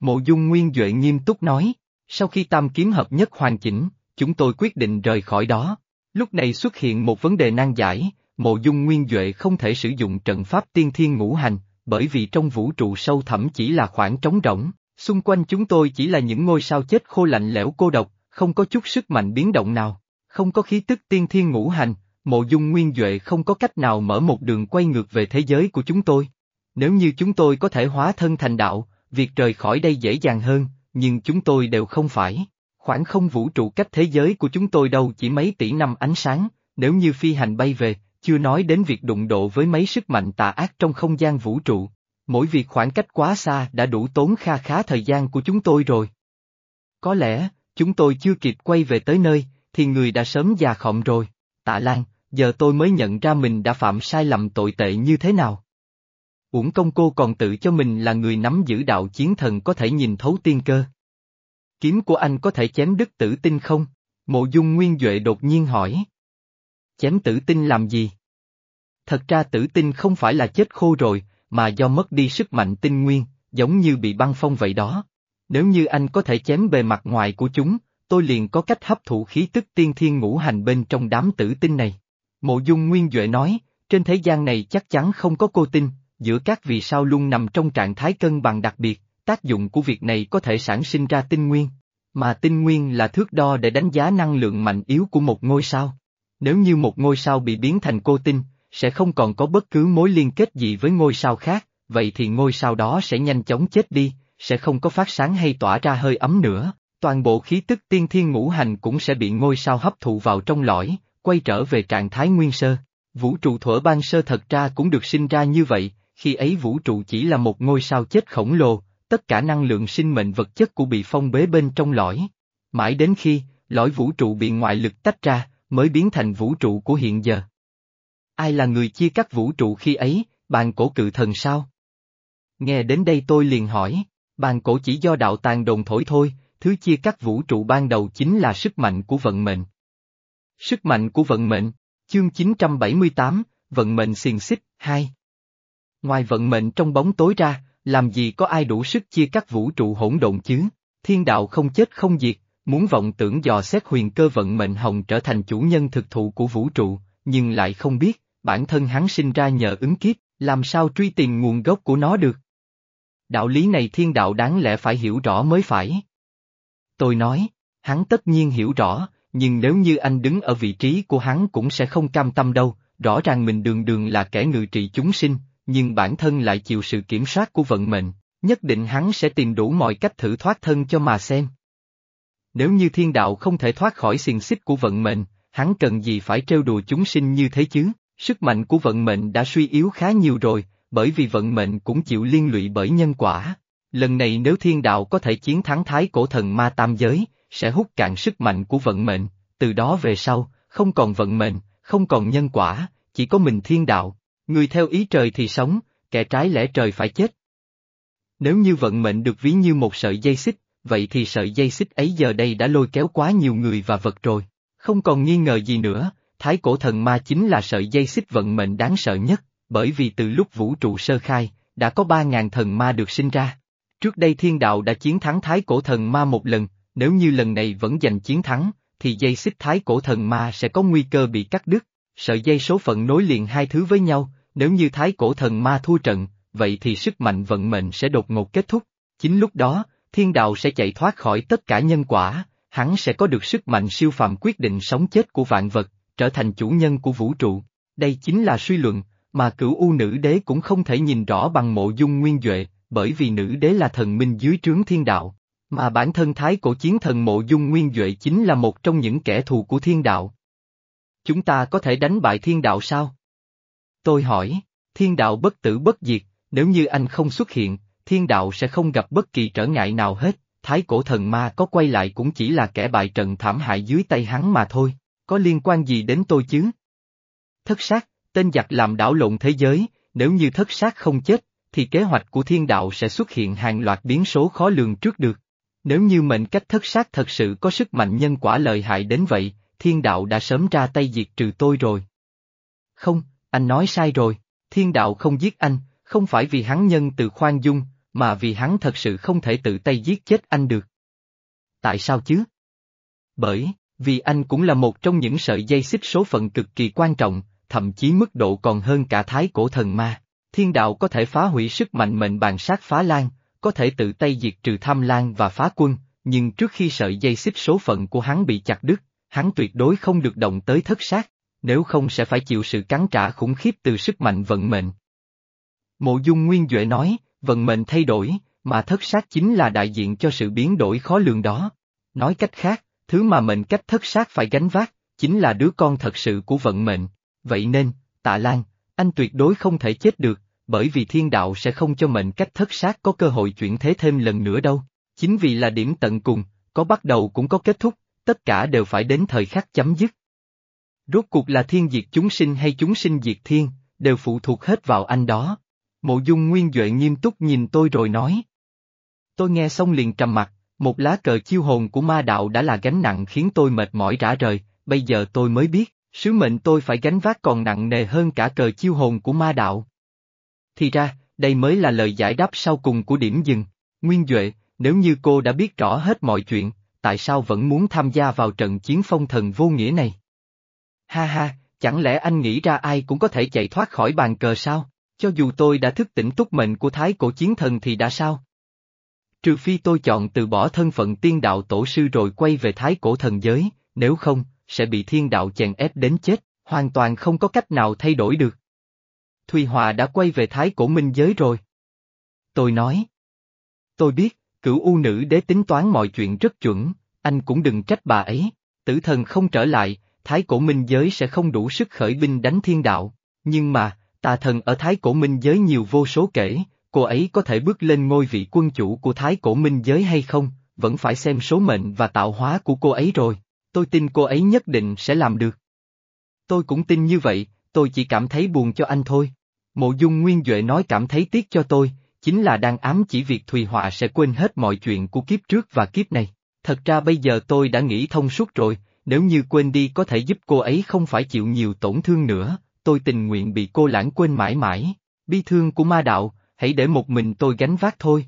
Mộ dung nguyên Duệ nghiêm túc nói, sau khi tam kiếm hợp nhất hoàn chỉnh, chúng tôi quyết định rời khỏi đó. Lúc này xuất hiện một vấn đề nan giải, mộ dung nguyên Duệ không thể sử dụng trận pháp tiên thiên ngũ hành, bởi vì trong vũ trụ sâu thẳm chỉ là khoảng trống rỗng, xung quanh chúng tôi chỉ là những ngôi sao chết khô lạnh lẽo cô độc, không có chút sức mạnh biến động nào, không có khí tức tiên thiên ngũ hành, mộ dung nguyên Duệ không có cách nào mở một đường quay ngược về thế giới của chúng tôi. Nếu như chúng tôi có thể hóa thân thành đạo, việc rời khỏi đây dễ dàng hơn, nhưng chúng tôi đều không phải. Khoảng không vũ trụ cách thế giới của chúng tôi đâu chỉ mấy tỷ năm ánh sáng, nếu như phi hành bay về, chưa nói đến việc đụng độ với mấy sức mạnh tà ác trong không gian vũ trụ. Mỗi việc khoảng cách quá xa đã đủ tốn kha khá thời gian của chúng tôi rồi. Có lẽ, chúng tôi chưa kịp quay về tới nơi, thì người đã sớm già khọm rồi. Tạ Lan, giờ tôi mới nhận ra mình đã phạm sai lầm tội tệ như thế nào. Uổng công cô còn tự cho mình là người nắm giữ đạo chiến thần có thể nhìn thấu tiên cơ. Kiếm của anh có thể chém đứt tử tinh không? Mộ dung nguyên Duệ đột nhiên hỏi. Chém tử tinh làm gì? Thật ra tử tinh không phải là chết khô rồi, mà do mất đi sức mạnh tinh nguyên, giống như bị băng phong vậy đó. Nếu như anh có thể chém bề mặt ngoài của chúng, tôi liền có cách hấp thụ khí tức tiên thiên ngũ hành bên trong đám tử tinh này. Mộ dung nguyên Duệ nói, trên thế gian này chắc chắn không có cô tinh, giữa các vì sao luôn nằm trong trạng thái cân bằng đặc biệt, tác dụng của việc này có thể sản sinh ra tinh nguyên. Mà tinh nguyên là thước đo để đánh giá năng lượng mạnh yếu của một ngôi sao. Nếu như một ngôi sao bị biến thành cô tinh, sẽ không còn có bất cứ mối liên kết gì với ngôi sao khác, vậy thì ngôi sao đó sẽ nhanh chóng chết đi, sẽ không có phát sáng hay tỏa ra hơi ấm nữa, toàn bộ khí tức tiên thiên ngũ hành cũng sẽ bị ngôi sao hấp thụ vào trong lõi, quay trở về trạng thái nguyên sơ. Vũ trụ thuở ban sơ thật ra cũng được sinh ra như vậy, khi ấy vũ trụ chỉ là một ngôi sao chết khổng lồ, tất cả năng lượng sinh mệnh vật chất của bị phong bế bên trong lõi. Mãi đến khi, lõi vũ trụ bị ngoại lực tách ra, mới biến thành vũ trụ của hiện giờ. Ai là người chia cắt vũ trụ khi ấy, bàn cổ cự thần sao? Nghe đến đây tôi liền hỏi, bàn cổ chỉ do đạo tàn đồn thổi thôi, thứ chia cắt vũ trụ ban đầu chính là sức mạnh của vận mệnh. Sức mạnh của vận mệnh, chương 978, vận mệnh xiềng xích, 2. Ngoài vận mệnh trong bóng tối ra, làm gì có ai đủ sức chia cắt vũ trụ hỗn độn chứ? Thiên đạo không chết không diệt, muốn vọng tưởng dò xét huyền cơ vận mệnh hồng trở thành chủ nhân thực thụ của vũ trụ, nhưng lại không biết, bản thân hắn sinh ra nhờ ứng kiếp, làm sao truy tìm nguồn gốc của nó được. Đạo lý này thiên đạo đáng lẽ phải hiểu rõ mới phải. Tôi nói, hắn tất nhiên hiểu rõ, nhưng nếu như anh đứng ở vị trí của hắn cũng sẽ không cam tâm đâu, rõ ràng mình đường đường là kẻ ngự trị chúng sinh, nhưng bản thân lại chịu sự kiểm soát của vận mệnh, nhất định hắn sẽ tìm đủ mọi cách thử thoát thân cho mà xem. Nếu như thiên đạo không thể thoát khỏi xiềng xích của vận mệnh, hắn cần gì phải trêu đùa chúng sinh như thế chứ, sức mạnh của vận mệnh đã suy yếu khá nhiều rồi, bởi vì vận mệnh cũng chịu liên lụy bởi nhân quả. Lần này nếu thiên đạo có thể chiến thắng thái cổ thần ma tam giới, sẽ hút cạn sức mạnh của vận mệnh, từ đó về sau, không còn vận mệnh, không còn nhân quả, chỉ có mình thiên đạo, người theo ý trời thì sống, kẻ trái lẽ trời phải chết. Nếu như vận mệnh được ví như một sợi dây xích, vậy thì sợi dây xích ấy giờ đây đã lôi kéo quá nhiều người và vật rồi, không còn nghi ngờ gì nữa, thái cổ thần ma chính là sợi dây xích vận mệnh đáng sợ nhất, bởi vì từ lúc vũ trụ sơ khai, đã có ba ngàn thần ma được sinh ra. Trước đây thiên đạo đã chiến thắng thái cổ thần ma một lần, nếu như lần này vẫn giành chiến thắng, thì dây xích thái cổ thần ma sẽ có nguy cơ bị cắt đứt. Sợi dây số phận nối liền hai thứ với nhau, nếu như thái cổ thần ma thua trận, vậy thì sức mạnh vận mệnh sẽ đột ngột kết thúc. Chính lúc đó, thiên đạo sẽ chạy thoát khỏi tất cả nhân quả, hắn sẽ có được sức mạnh siêu phàm quyết định sống chết của vạn vật, trở thành chủ nhân của vũ trụ. Đây chính là suy luận, mà cửu u nữ đế cũng không thể nhìn rõ bằng mộ dung nguyên Duệ, bởi vì nữ đế là thần minh dưới trướng thiên đạo, mà bản thân thái cổ chiến thần mộ dung nguyên Duệ chính là một trong những kẻ thù của thiên đạo. Chúng ta có thể đánh bại thiên đạo sao? Tôi hỏi, thiên đạo bất tử bất diệt, nếu như anh không xuất hiện, thiên đạo sẽ không gặp bất kỳ trở ngại nào hết, thái cổ thần ma có quay lại cũng chỉ là kẻ bại trận thảm hại dưới tay hắn mà thôi, có liên quan gì đến tôi chứ? Thất sát, tên giặc làm đảo lộn thế giới, nếu như thất sát không chết, thì kế hoạch của thiên đạo sẽ xuất hiện hàng loạt biến số khó lường trước được. Nếu như mệnh cách thất sát thật sự có sức mạnh nhân quả lợi hại đến vậy, thiên đạo đã sớm ra tay diệt trừ tôi rồi. Không, anh nói sai rồi, thiên đạo không giết anh, không phải vì hắn nhân từ khoan dung, mà vì hắn thật sự không thể tự tay giết chết anh được. Tại sao chứ? Bởi, vì anh cũng là một trong những sợi dây xích số phận cực kỳ quan trọng, thậm chí mức độ còn hơn cả thái cổ thần ma. Thiên đạo có thể phá hủy sức mạnh mệnh bàn sát phá lan, có thể tự tay diệt trừ tham lan và phá quân, nhưng trước khi sợi dây xích số phận của hắn bị chặt đứt, hắn tuyệt đối không được động tới thất sát, nếu không sẽ phải chịu sự cắn trả khủng khiếp từ sức mạnh vận mệnh. Mộ dung Nguyên Duệ nói, vận mệnh thay đổi, mà thất sát chính là đại diện cho sự biến đổi khó lường đó. Nói cách khác, thứ mà mệnh cách thất sát phải gánh vác, chính là đứa con thật sự của vận mệnh. Vậy nên, tạ Lan, anh tuyệt đối không thể chết được, bởi vì thiên đạo sẽ không cho mệnh cách thất sát có cơ hội chuyển thế thêm lần nữa đâu. Chính vì là điểm tận cùng, có bắt đầu cũng có kết thúc, tất cả đều phải đến thời khắc chấm dứt. Rốt cuộc là thiên diệt chúng sinh hay chúng sinh diệt thiên, đều phụ thuộc hết vào anh đó. Mộ dung nguyên Duệ nghiêm túc nhìn tôi rồi nói. Tôi nghe xong liền trầm mặt, một lá cờ chiêu hồn của ma đạo đã là gánh nặng khiến tôi mệt mỏi rã rời, bây giờ tôi mới biết, sứ mệnh tôi phải gánh vác còn nặng nề hơn cả cờ chiêu hồn của ma đạo. Thì ra, đây mới là lời giải đáp sau cùng của điểm dừng. Nguyên Duệ, nếu như cô đã biết rõ hết mọi chuyện, tại sao vẫn muốn tham gia vào trận chiến phong thần vô nghĩa này? Ha ha, chẳng lẽ anh nghĩ ra ai cũng có thể chạy thoát khỏi bàn cờ sao? Cho dù tôi đã thức tỉnh túc mệnh của thái cổ chiến thần thì đã sao? Trừ phi tôi chọn từ bỏ thân phận tiên đạo tổ sư rồi quay về thái cổ thần giới, nếu không, sẽ bị thiên đạo chèn ép đến chết, hoàn toàn không có cách nào thay đổi được. Thùy Hòa đã quay về thái cổ minh giới rồi. Tôi nói. Tôi biết, cửu u nữ đế tính toán mọi chuyện rất chuẩn, anh cũng đừng trách bà ấy, tử thần không trở lại, thái cổ minh giới sẽ không đủ sức khởi binh đánh thiên đạo, nhưng mà, tà thần ở thái cổ minh giới nhiều vô số kể, cô ấy có thể bước lên ngôi vị quân chủ của thái cổ minh giới hay không, vẫn phải xem số mệnh và tạo hóa của cô ấy rồi, tôi tin cô ấy nhất định sẽ làm được. Tôi cũng tin như vậy, tôi chỉ cảm thấy buồn cho anh thôi. Mộ dung Nguyên Duệ nói cảm thấy tiếc cho tôi, chính là đang ám chỉ việc Thùy Họa sẽ quên hết mọi chuyện của kiếp trước và kiếp này. Thật ra bây giờ tôi đã nghĩ thông suốt rồi, nếu như quên đi có thể giúp cô ấy không phải chịu nhiều tổn thương nữa, tôi tình nguyện bị cô lãng quên mãi mãi. Bi thương của ma đạo, hãy để một mình tôi gánh vác thôi.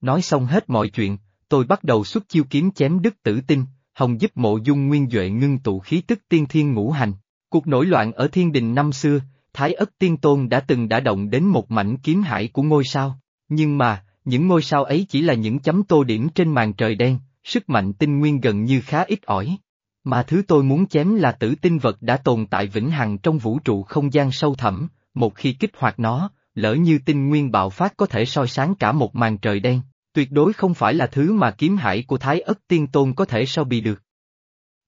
Nói xong hết mọi chuyện, tôi bắt đầu xuất chiêu kiếm chém đức tử tinh, hồng giúp mộ dung nguyên Duệ ngưng tụ khí tức tiên thiên ngũ hành. Cuộc nổi loạn ở thiên đình năm xưa, Thái ất tiên tôn đã từng đã động đến một mảnh kiếm hải của ngôi sao, Nhưng mà, những ngôi sao ấy chỉ là những chấm tô điểm trên màn trời đen, sức mạnh tinh nguyên gần như khá ít ỏi. Mà thứ tôi muốn chém là tử tinh vật đã tồn tại vĩnh hằng trong vũ trụ không gian sâu thẳm, một khi kích hoạt nó, lỡ như tinh nguyên bạo phát có thể soi sáng cả một màn trời đen, tuyệt đối không phải là thứ mà kiếm hải của Thái ất tiên tôn có thể so bì được.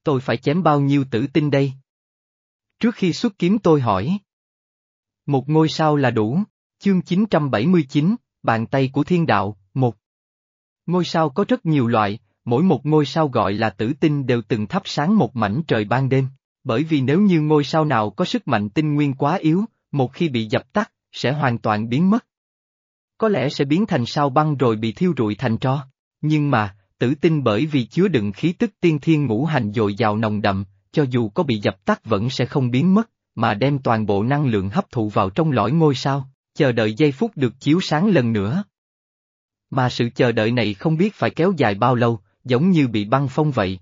Tôi phải chém bao nhiêu tử tinh đây? Trước khi xuất kiếm tôi hỏi. Một ngôi sao là đủ, chương 979, bàn tay của thiên đạo, một. Ngôi sao có rất nhiều loại, mỗi một ngôi sao gọi là tử tinh đều từng thắp sáng một mảnh trời ban đêm, bởi vì nếu như ngôi sao nào có sức mạnh tinh nguyên quá yếu, một khi bị dập tắt, sẽ hoàn toàn biến mất. Có lẽ sẽ biến thành sao băng rồi bị thiêu rụi thành tro, nhưng mà, tử tinh bởi vì chứa đựng khí tức tiên thiên ngũ hành dồi dào nồng đậm, cho dù có bị dập tắt vẫn sẽ không biến mất, mà đem toàn bộ năng lượng hấp thụ vào trong lõi ngôi sao, chờ đợi giây phút được chiếu sáng lần nữa. Mà sự chờ đợi này không biết phải kéo dài bao lâu, giống như bị băng phong vậy.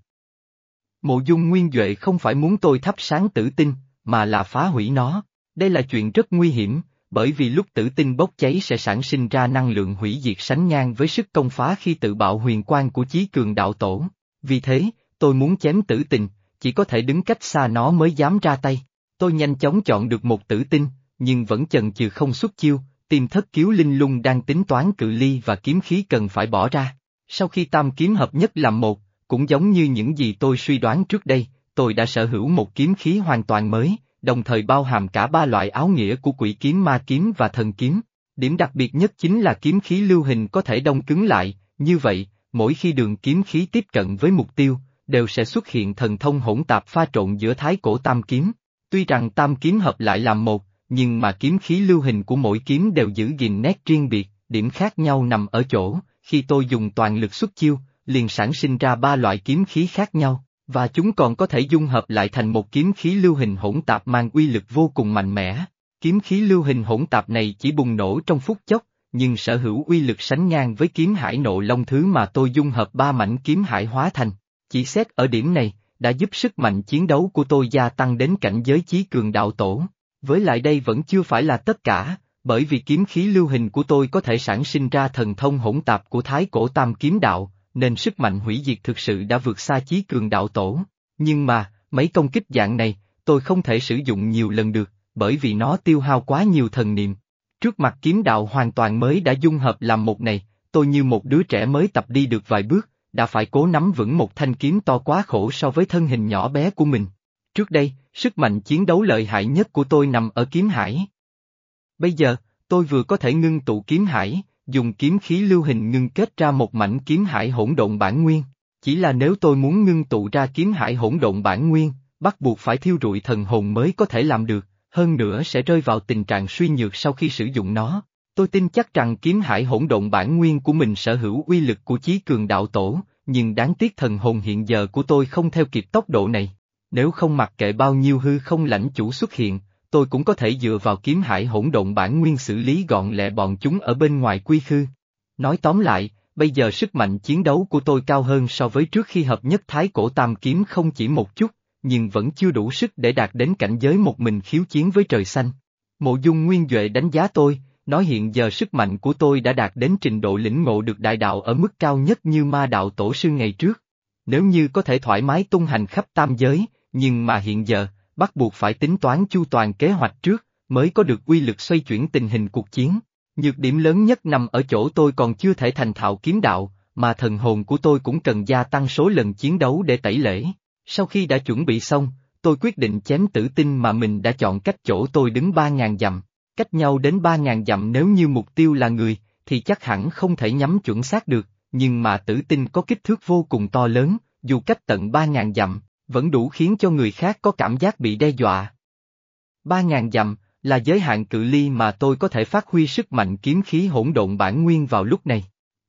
Mộ dung nguyên Duệ không phải muốn tôi thắp sáng tử tinh, mà là phá hủy nó. Đây là chuyện rất nguy hiểm, bởi vì lúc tử tinh bốc cháy sẽ sản sinh ra năng lượng hủy diệt sánh ngang với sức công phá khi tự bạo huyền quang của chí cường đạo tổ. Vì thế, tôi muốn chém tử tinh, chỉ có thể đứng cách xa nó mới dám ra tay. Tôi nhanh chóng chọn được một tử tinh, nhưng vẫn chần chừ không xuất chiêu, tìm thất cứu linh lung đang tính toán cự ly và kiếm khí cần phải bỏ ra. Sau khi tam kiếm hợp nhất làm một, cũng giống như những gì tôi suy đoán trước đây, tôi đã sở hữu một kiếm khí hoàn toàn mới, đồng thời bao hàm cả ba loại áo nghĩa của quỷ kiếm ma kiếm và thần kiếm. Điểm đặc biệt nhất chính là kiếm khí lưu hình có thể đông cứng lại, như vậy, mỗi khi đường kiếm khí tiếp cận với mục tiêu, đều sẽ xuất hiện thần thông hỗn tạp pha trộn giữa thái cổ tam kiếm. Tuy rằng tam kiếm hợp lại làm một, nhưng mà kiếm khí lưu hình của mỗi kiếm đều giữ gìn nét riêng biệt, điểm khác nhau nằm ở chỗ, khi tôi dùng toàn lực xuất chiêu, liền sản sinh ra ba loại kiếm khí khác nhau, và chúng còn có thể dung hợp lại thành một kiếm khí lưu hình hỗn tạp mang uy lực vô cùng mạnh mẽ. Kiếm khí lưu hình hỗn tạp này chỉ bùng nổ trong phút chốc, nhưng sở hữu uy lực sánh ngang với kiếm hải nộ long thứ mà tôi dung hợp ba mảnh kiếm hải hóa thành. Chỉ xét ở điểm này, đã giúp sức mạnh chiến đấu của tôi gia tăng đến cảnh giới chí cường đạo tổ. Với lại đây vẫn chưa phải là tất cả, bởi vì kiếm khí lưu hình của tôi có thể sản sinh ra thần thông hỗn tạp của thái cổ tam kiếm đạo, nên sức mạnh hủy diệt thực sự đã vượt xa chí cường đạo tổ. Nhưng mà, mấy công kích dạng này, tôi không thể sử dụng nhiều lần được, bởi vì nó tiêu hao quá nhiều thần niệm. Trước mặt kiếm đạo hoàn toàn mới đã dung hợp làm một này, tôi như một đứa trẻ mới tập đi được vài bước, đã phải cố nắm vững một thanh kiếm to quá khổ so với thân hình nhỏ bé của mình. Trước đây, sức mạnh chiến đấu lợi hại nhất của tôi nằm ở kiếm hải. Bây giờ, tôi vừa có thể ngưng tụ kiếm hải, dùng kiếm khí lưu hình ngưng kết ra một mảnh kiếm hải hỗn độn bản nguyên. Chỉ là nếu tôi muốn ngưng tụ ra kiếm hải hỗn độn bản nguyên, bắt buộc phải thiêu rụi thần hồn mới có thể làm được, hơn nữa sẽ rơi vào tình trạng suy nhược sau khi sử dụng nó. Tôi tin chắc rằng kiếm hải hỗn độn bản nguyên của mình sở hữu uy lực của chí cường đạo tổ, nhưng đáng tiếc thần hồn hiện giờ của tôi không theo kịp tốc độ này. Nếu không mặc kệ bao nhiêu hư không lãnh chủ xuất hiện, tôi cũng có thể dựa vào kiếm hải hỗn độn bản nguyên xử lý gọn lẹ bọn chúng ở bên ngoài quy khư. Nói tóm lại, bây giờ sức mạnh chiến đấu của tôi cao hơn so với trước khi hợp nhất thái cổ tam kiếm không chỉ một chút, nhưng vẫn chưa đủ sức để đạt đến cảnh giới một mình khiếu chiến với trời xanh. Mộ dung nguyên Duệ đánh giá tôi, nói hiện giờ sức mạnh của tôi đã đạt đến trình độ lĩnh ngộ được đại đạo ở mức cao nhất như ma đạo tổ sư ngày trước. Nếu như có thể thoải mái tung hành khắp tam giới, nhưng mà hiện giờ, bắt buộc phải tính toán chu toàn kế hoạch trước, mới có được uy lực xoay chuyển tình hình cuộc chiến. Nhược điểm lớn nhất nằm ở chỗ tôi còn chưa thể thành thạo kiếm đạo, mà thần hồn của tôi cũng cần gia tăng số lần chiến đấu để tẩy lễ. Sau khi đã chuẩn bị xong, tôi quyết định chém tử tinh mà mình đã chọn cách chỗ tôi đứng ba ngàn dặm. Cách nhau đến ba ngàn dặm nếu như mục tiêu là người, thì chắc hẳn không thể nhắm chuẩn xác được, nhưng mà tử tinh có kích thước vô cùng to lớn, dù cách tận ba ngàn dặm, vẫn đủ khiến cho người khác có cảm giác bị đe dọa. Ba ngàn dặm, là giới hạn cự ly mà tôi có thể phát huy sức mạnh kiếm khí hỗn độn bản nguyên vào lúc này.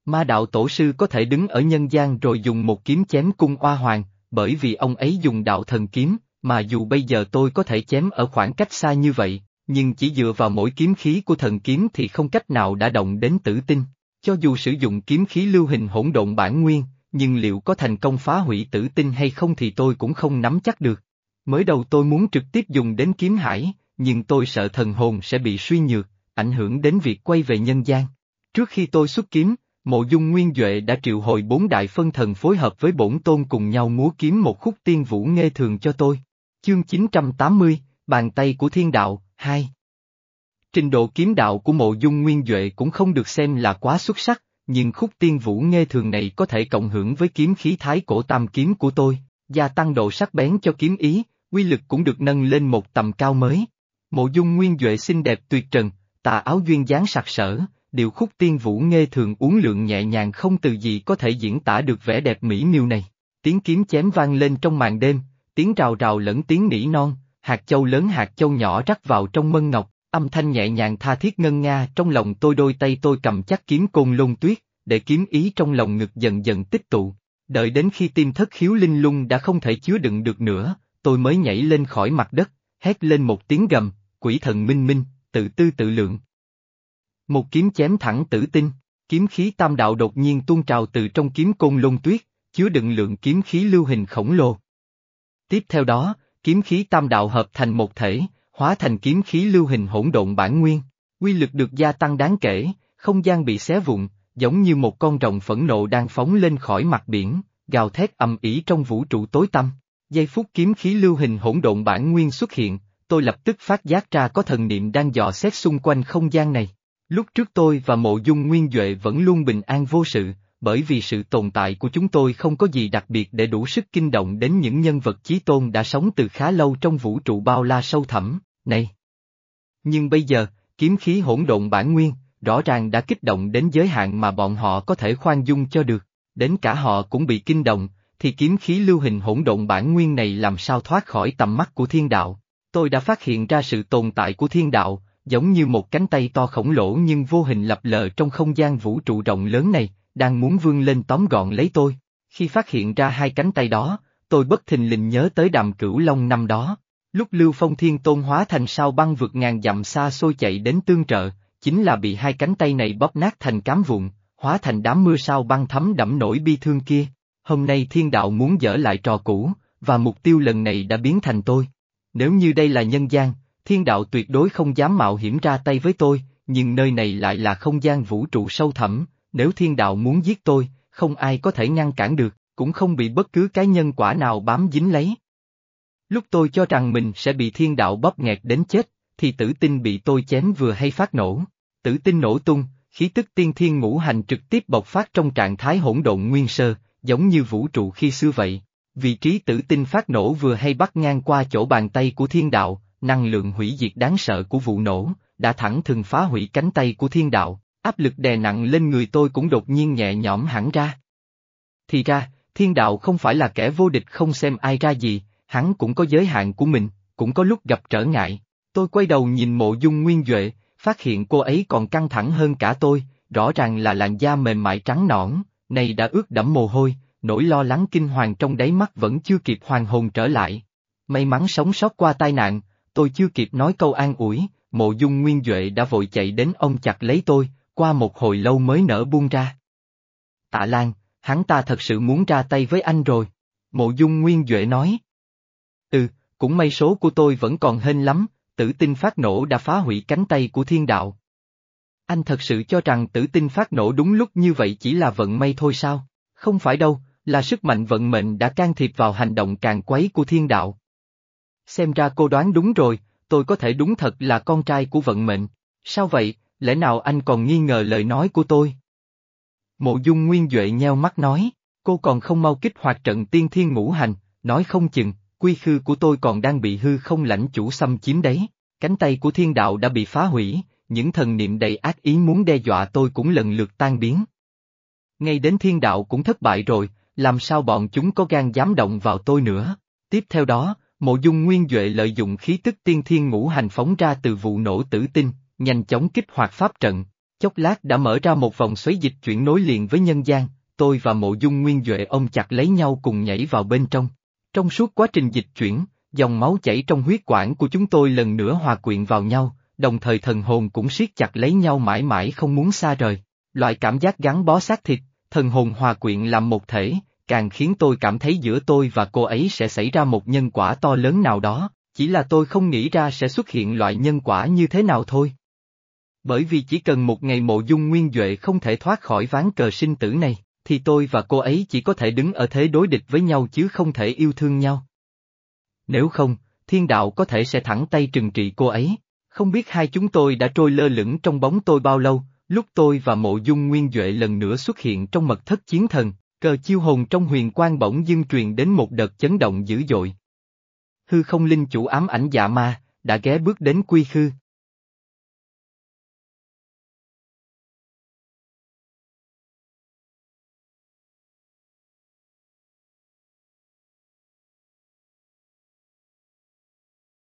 Ma đạo tổ sư có thể đứng ở nhân gian rồi dùng một kiếm chém cung oa hoàng, bởi vì ông ấy dùng đạo thần kiếm, mà dù bây giờ tôi có thể chém ở khoảng cách xa như vậy, nhưng chỉ dựa vào mỗi kiếm khí của thần kiếm thì không cách nào đã động đến tử tinh. Cho dù sử dụng kiếm khí lưu hình hỗn độn bản nguyên, nhưng liệu có thành công phá hủy tử tinh hay không thì tôi cũng không nắm chắc được. Mới đầu tôi muốn trực tiếp dùng đến kiếm hải, nhưng tôi sợ thần hồn sẽ bị suy nhược, ảnh hưởng đến việc quay về nhân gian. Trước khi tôi xuất kiếm, Mộ dung Nguyên Duệ đã triệu hồi bốn đại phân thần phối hợp với bổn tôn cùng nhau múa kiếm một khúc tiên vũ nghe thường cho tôi. Chương 980, Bàn tay của thiên đạo, 2 Trình độ kiếm đạo của mộ dung Nguyên Duệ cũng không được xem là quá xuất sắc, nhưng khúc tiên vũ nghe thường này có thể cộng hưởng với kiếm khí thái cổ tam kiếm của tôi, gia tăng độ sắc bén cho kiếm ý, quy lực cũng được nâng lên một tầm cao mới. Mộ dung Nguyên Duệ xinh đẹp tuyệt trần, tà áo duyên dáng sặc sỡ, điều khúc tiên vũ nghe thường uốn lượn nhẹ nhàng không từ gì có thể diễn tả được vẻ đẹp mỹ miều này. Tiếng kiếm chém vang lên trong màn đêm, tiếng rào rào lẫn tiếng nỉ non, hạt châu lớn hạt châu nhỏ rắc vào trong mân ngọc, âm thanh nhẹ nhàng tha thiết ngân nga trong lòng tôi đôi tay tôi cầm chắc kiếm côn lôn tuyết, để kiếm ý trong lòng ngực dần dần tích tụ. Đợi đến khi tim thất khiếu linh lung đã không thể chứa đựng được nữa, tôi mới nhảy lên khỏi mặt đất, hét lên một tiếng gầm, quỷ thần minh minh, tự tư tự lượng, một kiếm chém thẳng tử tinh, kiếm khí tam đạo đột nhiên tuôn trào từ trong kiếm côn lôn tuyết, chứa đựng lượng kiếm khí lưu hình khổng lồ. Tiếp theo đó, kiếm khí tam đạo hợp thành một thể, hóa thành kiếm khí lưu hình hỗn độn bản nguyên, quy lực được gia tăng đáng kể, không gian bị xé vụn, giống như một con rồng phẫn nộ đang phóng lên khỏi mặt biển, gào thét ầm ĩ trong vũ trụ tối tăm. Giây phút kiếm khí lưu hình hỗn độn bản nguyên xuất hiện, tôi lập tức phát giác ra có thần niệm đang dò xét xung quanh không gian này. Lúc trước tôi và mộ dung nguyên Duệ vẫn luôn bình an vô sự, bởi vì sự tồn tại của chúng tôi không có gì đặc biệt để đủ sức kinh động đến những nhân vật chí tôn đã sống từ khá lâu trong vũ trụ bao la sâu thẳm, này. Nhưng bây giờ, kiếm khí hỗn độn bản nguyên, rõ ràng đã kích động đến giới hạn mà bọn họ có thể khoan dung cho được, đến cả họ cũng bị kinh động, thì kiếm khí lưu hình hỗn độn bản nguyên này làm sao thoát khỏi tầm mắt của thiên đạo. Tôi đã phát hiện ra sự tồn tại của thiên đạo, giống như một cánh tay to khổng lồ nhưng vô hình lập lờ trong không gian vũ trụ rộng lớn này, đang muốn vươn lên tóm gọn lấy tôi. Khi phát hiện ra hai cánh tay đó, tôi bất thình lình nhớ tới đàm cửu long năm đó. Lúc Lưu Phong Thiên Tôn hóa thành sao băng vượt ngàn dặm xa xôi chạy đến tương trợ, chính là bị hai cánh tay này bóp nát thành cám vụn, hóa thành đám mưa sao băng thấm đẫm nổi bi thương kia. Hôm nay thiên đạo muốn dở lại trò cũ, và mục tiêu lần này đã biến thành tôi. Nếu như đây là nhân gian, thiên đạo tuyệt đối không dám mạo hiểm ra tay với tôi, nhưng nơi này lại là không gian vũ trụ sâu thẳm, nếu thiên đạo muốn giết tôi, không ai có thể ngăn cản được, cũng không bị bất cứ cái nhân quả nào bám dính lấy. Lúc tôi cho rằng mình sẽ bị thiên đạo bóp nghẹt đến chết, thì tử tinh bị tôi chém vừa hay phát nổ. Tử tinh nổ tung, khí tức tiên thiên ngũ hành trực tiếp bộc phát trong trạng thái hỗn độn nguyên sơ, giống như vũ trụ khi xưa vậy. Vị trí tử tinh phát nổ vừa hay bắt ngang qua chỗ bàn tay của thiên đạo, năng lượng hủy diệt đáng sợ của vụ nổ, đã thẳng thừng phá hủy cánh tay của thiên đạo, áp lực đè nặng lên người tôi cũng đột nhiên nhẹ nhõm hẳn ra. Thì ra, thiên đạo không phải là kẻ vô địch không xem ai ra gì, hắn cũng có giới hạn của mình, cũng có lúc gặp trở ngại. Tôi quay đầu nhìn mộ dung nguyên Duệ, phát hiện cô ấy còn căng thẳng hơn cả tôi, rõ ràng là làn da mềm mại trắng nõn, này đã ướt đẫm mồ hôi, nỗi lo lắng kinh hoàng trong đáy mắt vẫn chưa kịp hoàn hồn trở lại. May mắn sống sót qua tai nạn, tôi chưa kịp nói câu an ủi, mộ dung nguyên Duệ đã vội chạy đến ông chặt lấy tôi, qua một hồi lâu mới nở buông ra. Tạ Lan, hắn ta thật sự muốn ra tay với anh rồi. Mộ dung nguyên Duệ nói. Ừ, cũng may số của tôi vẫn còn hên lắm, tử tinh phát nổ đã phá hủy cánh tay của thiên đạo. Anh thật sự cho rằng tử tinh phát nổ đúng lúc như vậy chỉ là vận may thôi sao? Không phải đâu, là sức mạnh vận mệnh đã can thiệp vào hành động càng quấy của thiên đạo. Xem ra cô đoán đúng rồi, tôi có thể đúng thật là con trai của vận mệnh. Sao vậy, lẽ nào anh còn nghi ngờ lời nói của tôi? Mộ dung nguyên Duệ nheo mắt nói, cô còn không mau kích hoạt trận tiên thiên ngũ hành, nói không chừng, quy khư của tôi còn đang bị hư không lãnh chủ xâm chiếm đấy, cánh tay của thiên đạo đã bị phá hủy, những thần niệm đầy ác ý muốn đe dọa tôi cũng lần lượt tan biến. Ngay đến thiên đạo cũng thất bại rồi, làm sao bọn chúng có gan dám động vào tôi nữa? Tiếp theo đó, Mộ dung nguyên Duệ lợi dụng khí tức tiên thiên ngũ hành phóng ra từ vụ nổ tử tinh, nhanh chóng kích hoạt pháp trận, chốc lát đã mở ra một vòng xoáy dịch chuyển nối liền với nhân gian, tôi và mộ dung nguyên Duệ ôm chặt lấy nhau cùng nhảy vào bên trong. Trong suốt quá trình dịch chuyển, dòng máu chảy trong huyết quản của chúng tôi lần nữa hòa quyện vào nhau, đồng thời thần hồn cũng siết chặt lấy nhau mãi mãi không muốn xa rời. Loại cảm giác gắn bó xác thịt, thần hồn hòa quyện làm một thể, càng khiến tôi cảm thấy giữa tôi và cô ấy sẽ xảy ra một nhân quả to lớn nào đó, chỉ là tôi không nghĩ ra sẽ xuất hiện loại nhân quả như thế nào thôi. Bởi vì chỉ cần một ngày mộ dung nguyên Duệ không thể thoát khỏi ván cờ sinh tử này, thì tôi và cô ấy chỉ có thể đứng ở thế đối địch với nhau chứ không thể yêu thương nhau. Nếu không, thiên đạo có thể sẽ thẳng tay trừng trị cô ấy. Không biết hai chúng tôi đã trôi lơ lửng trong bóng tôi bao lâu, lúc tôi và mộ dung nguyên Duệ lần nữa xuất hiện trong mật thất chiến thần, cờ chiêu hồn trong huyền quan bỗng dưng truyền đến một đợt chấn động dữ dội. Hư không linh chủ ám ảnh dạ ma, đã ghé bước đến quy khư,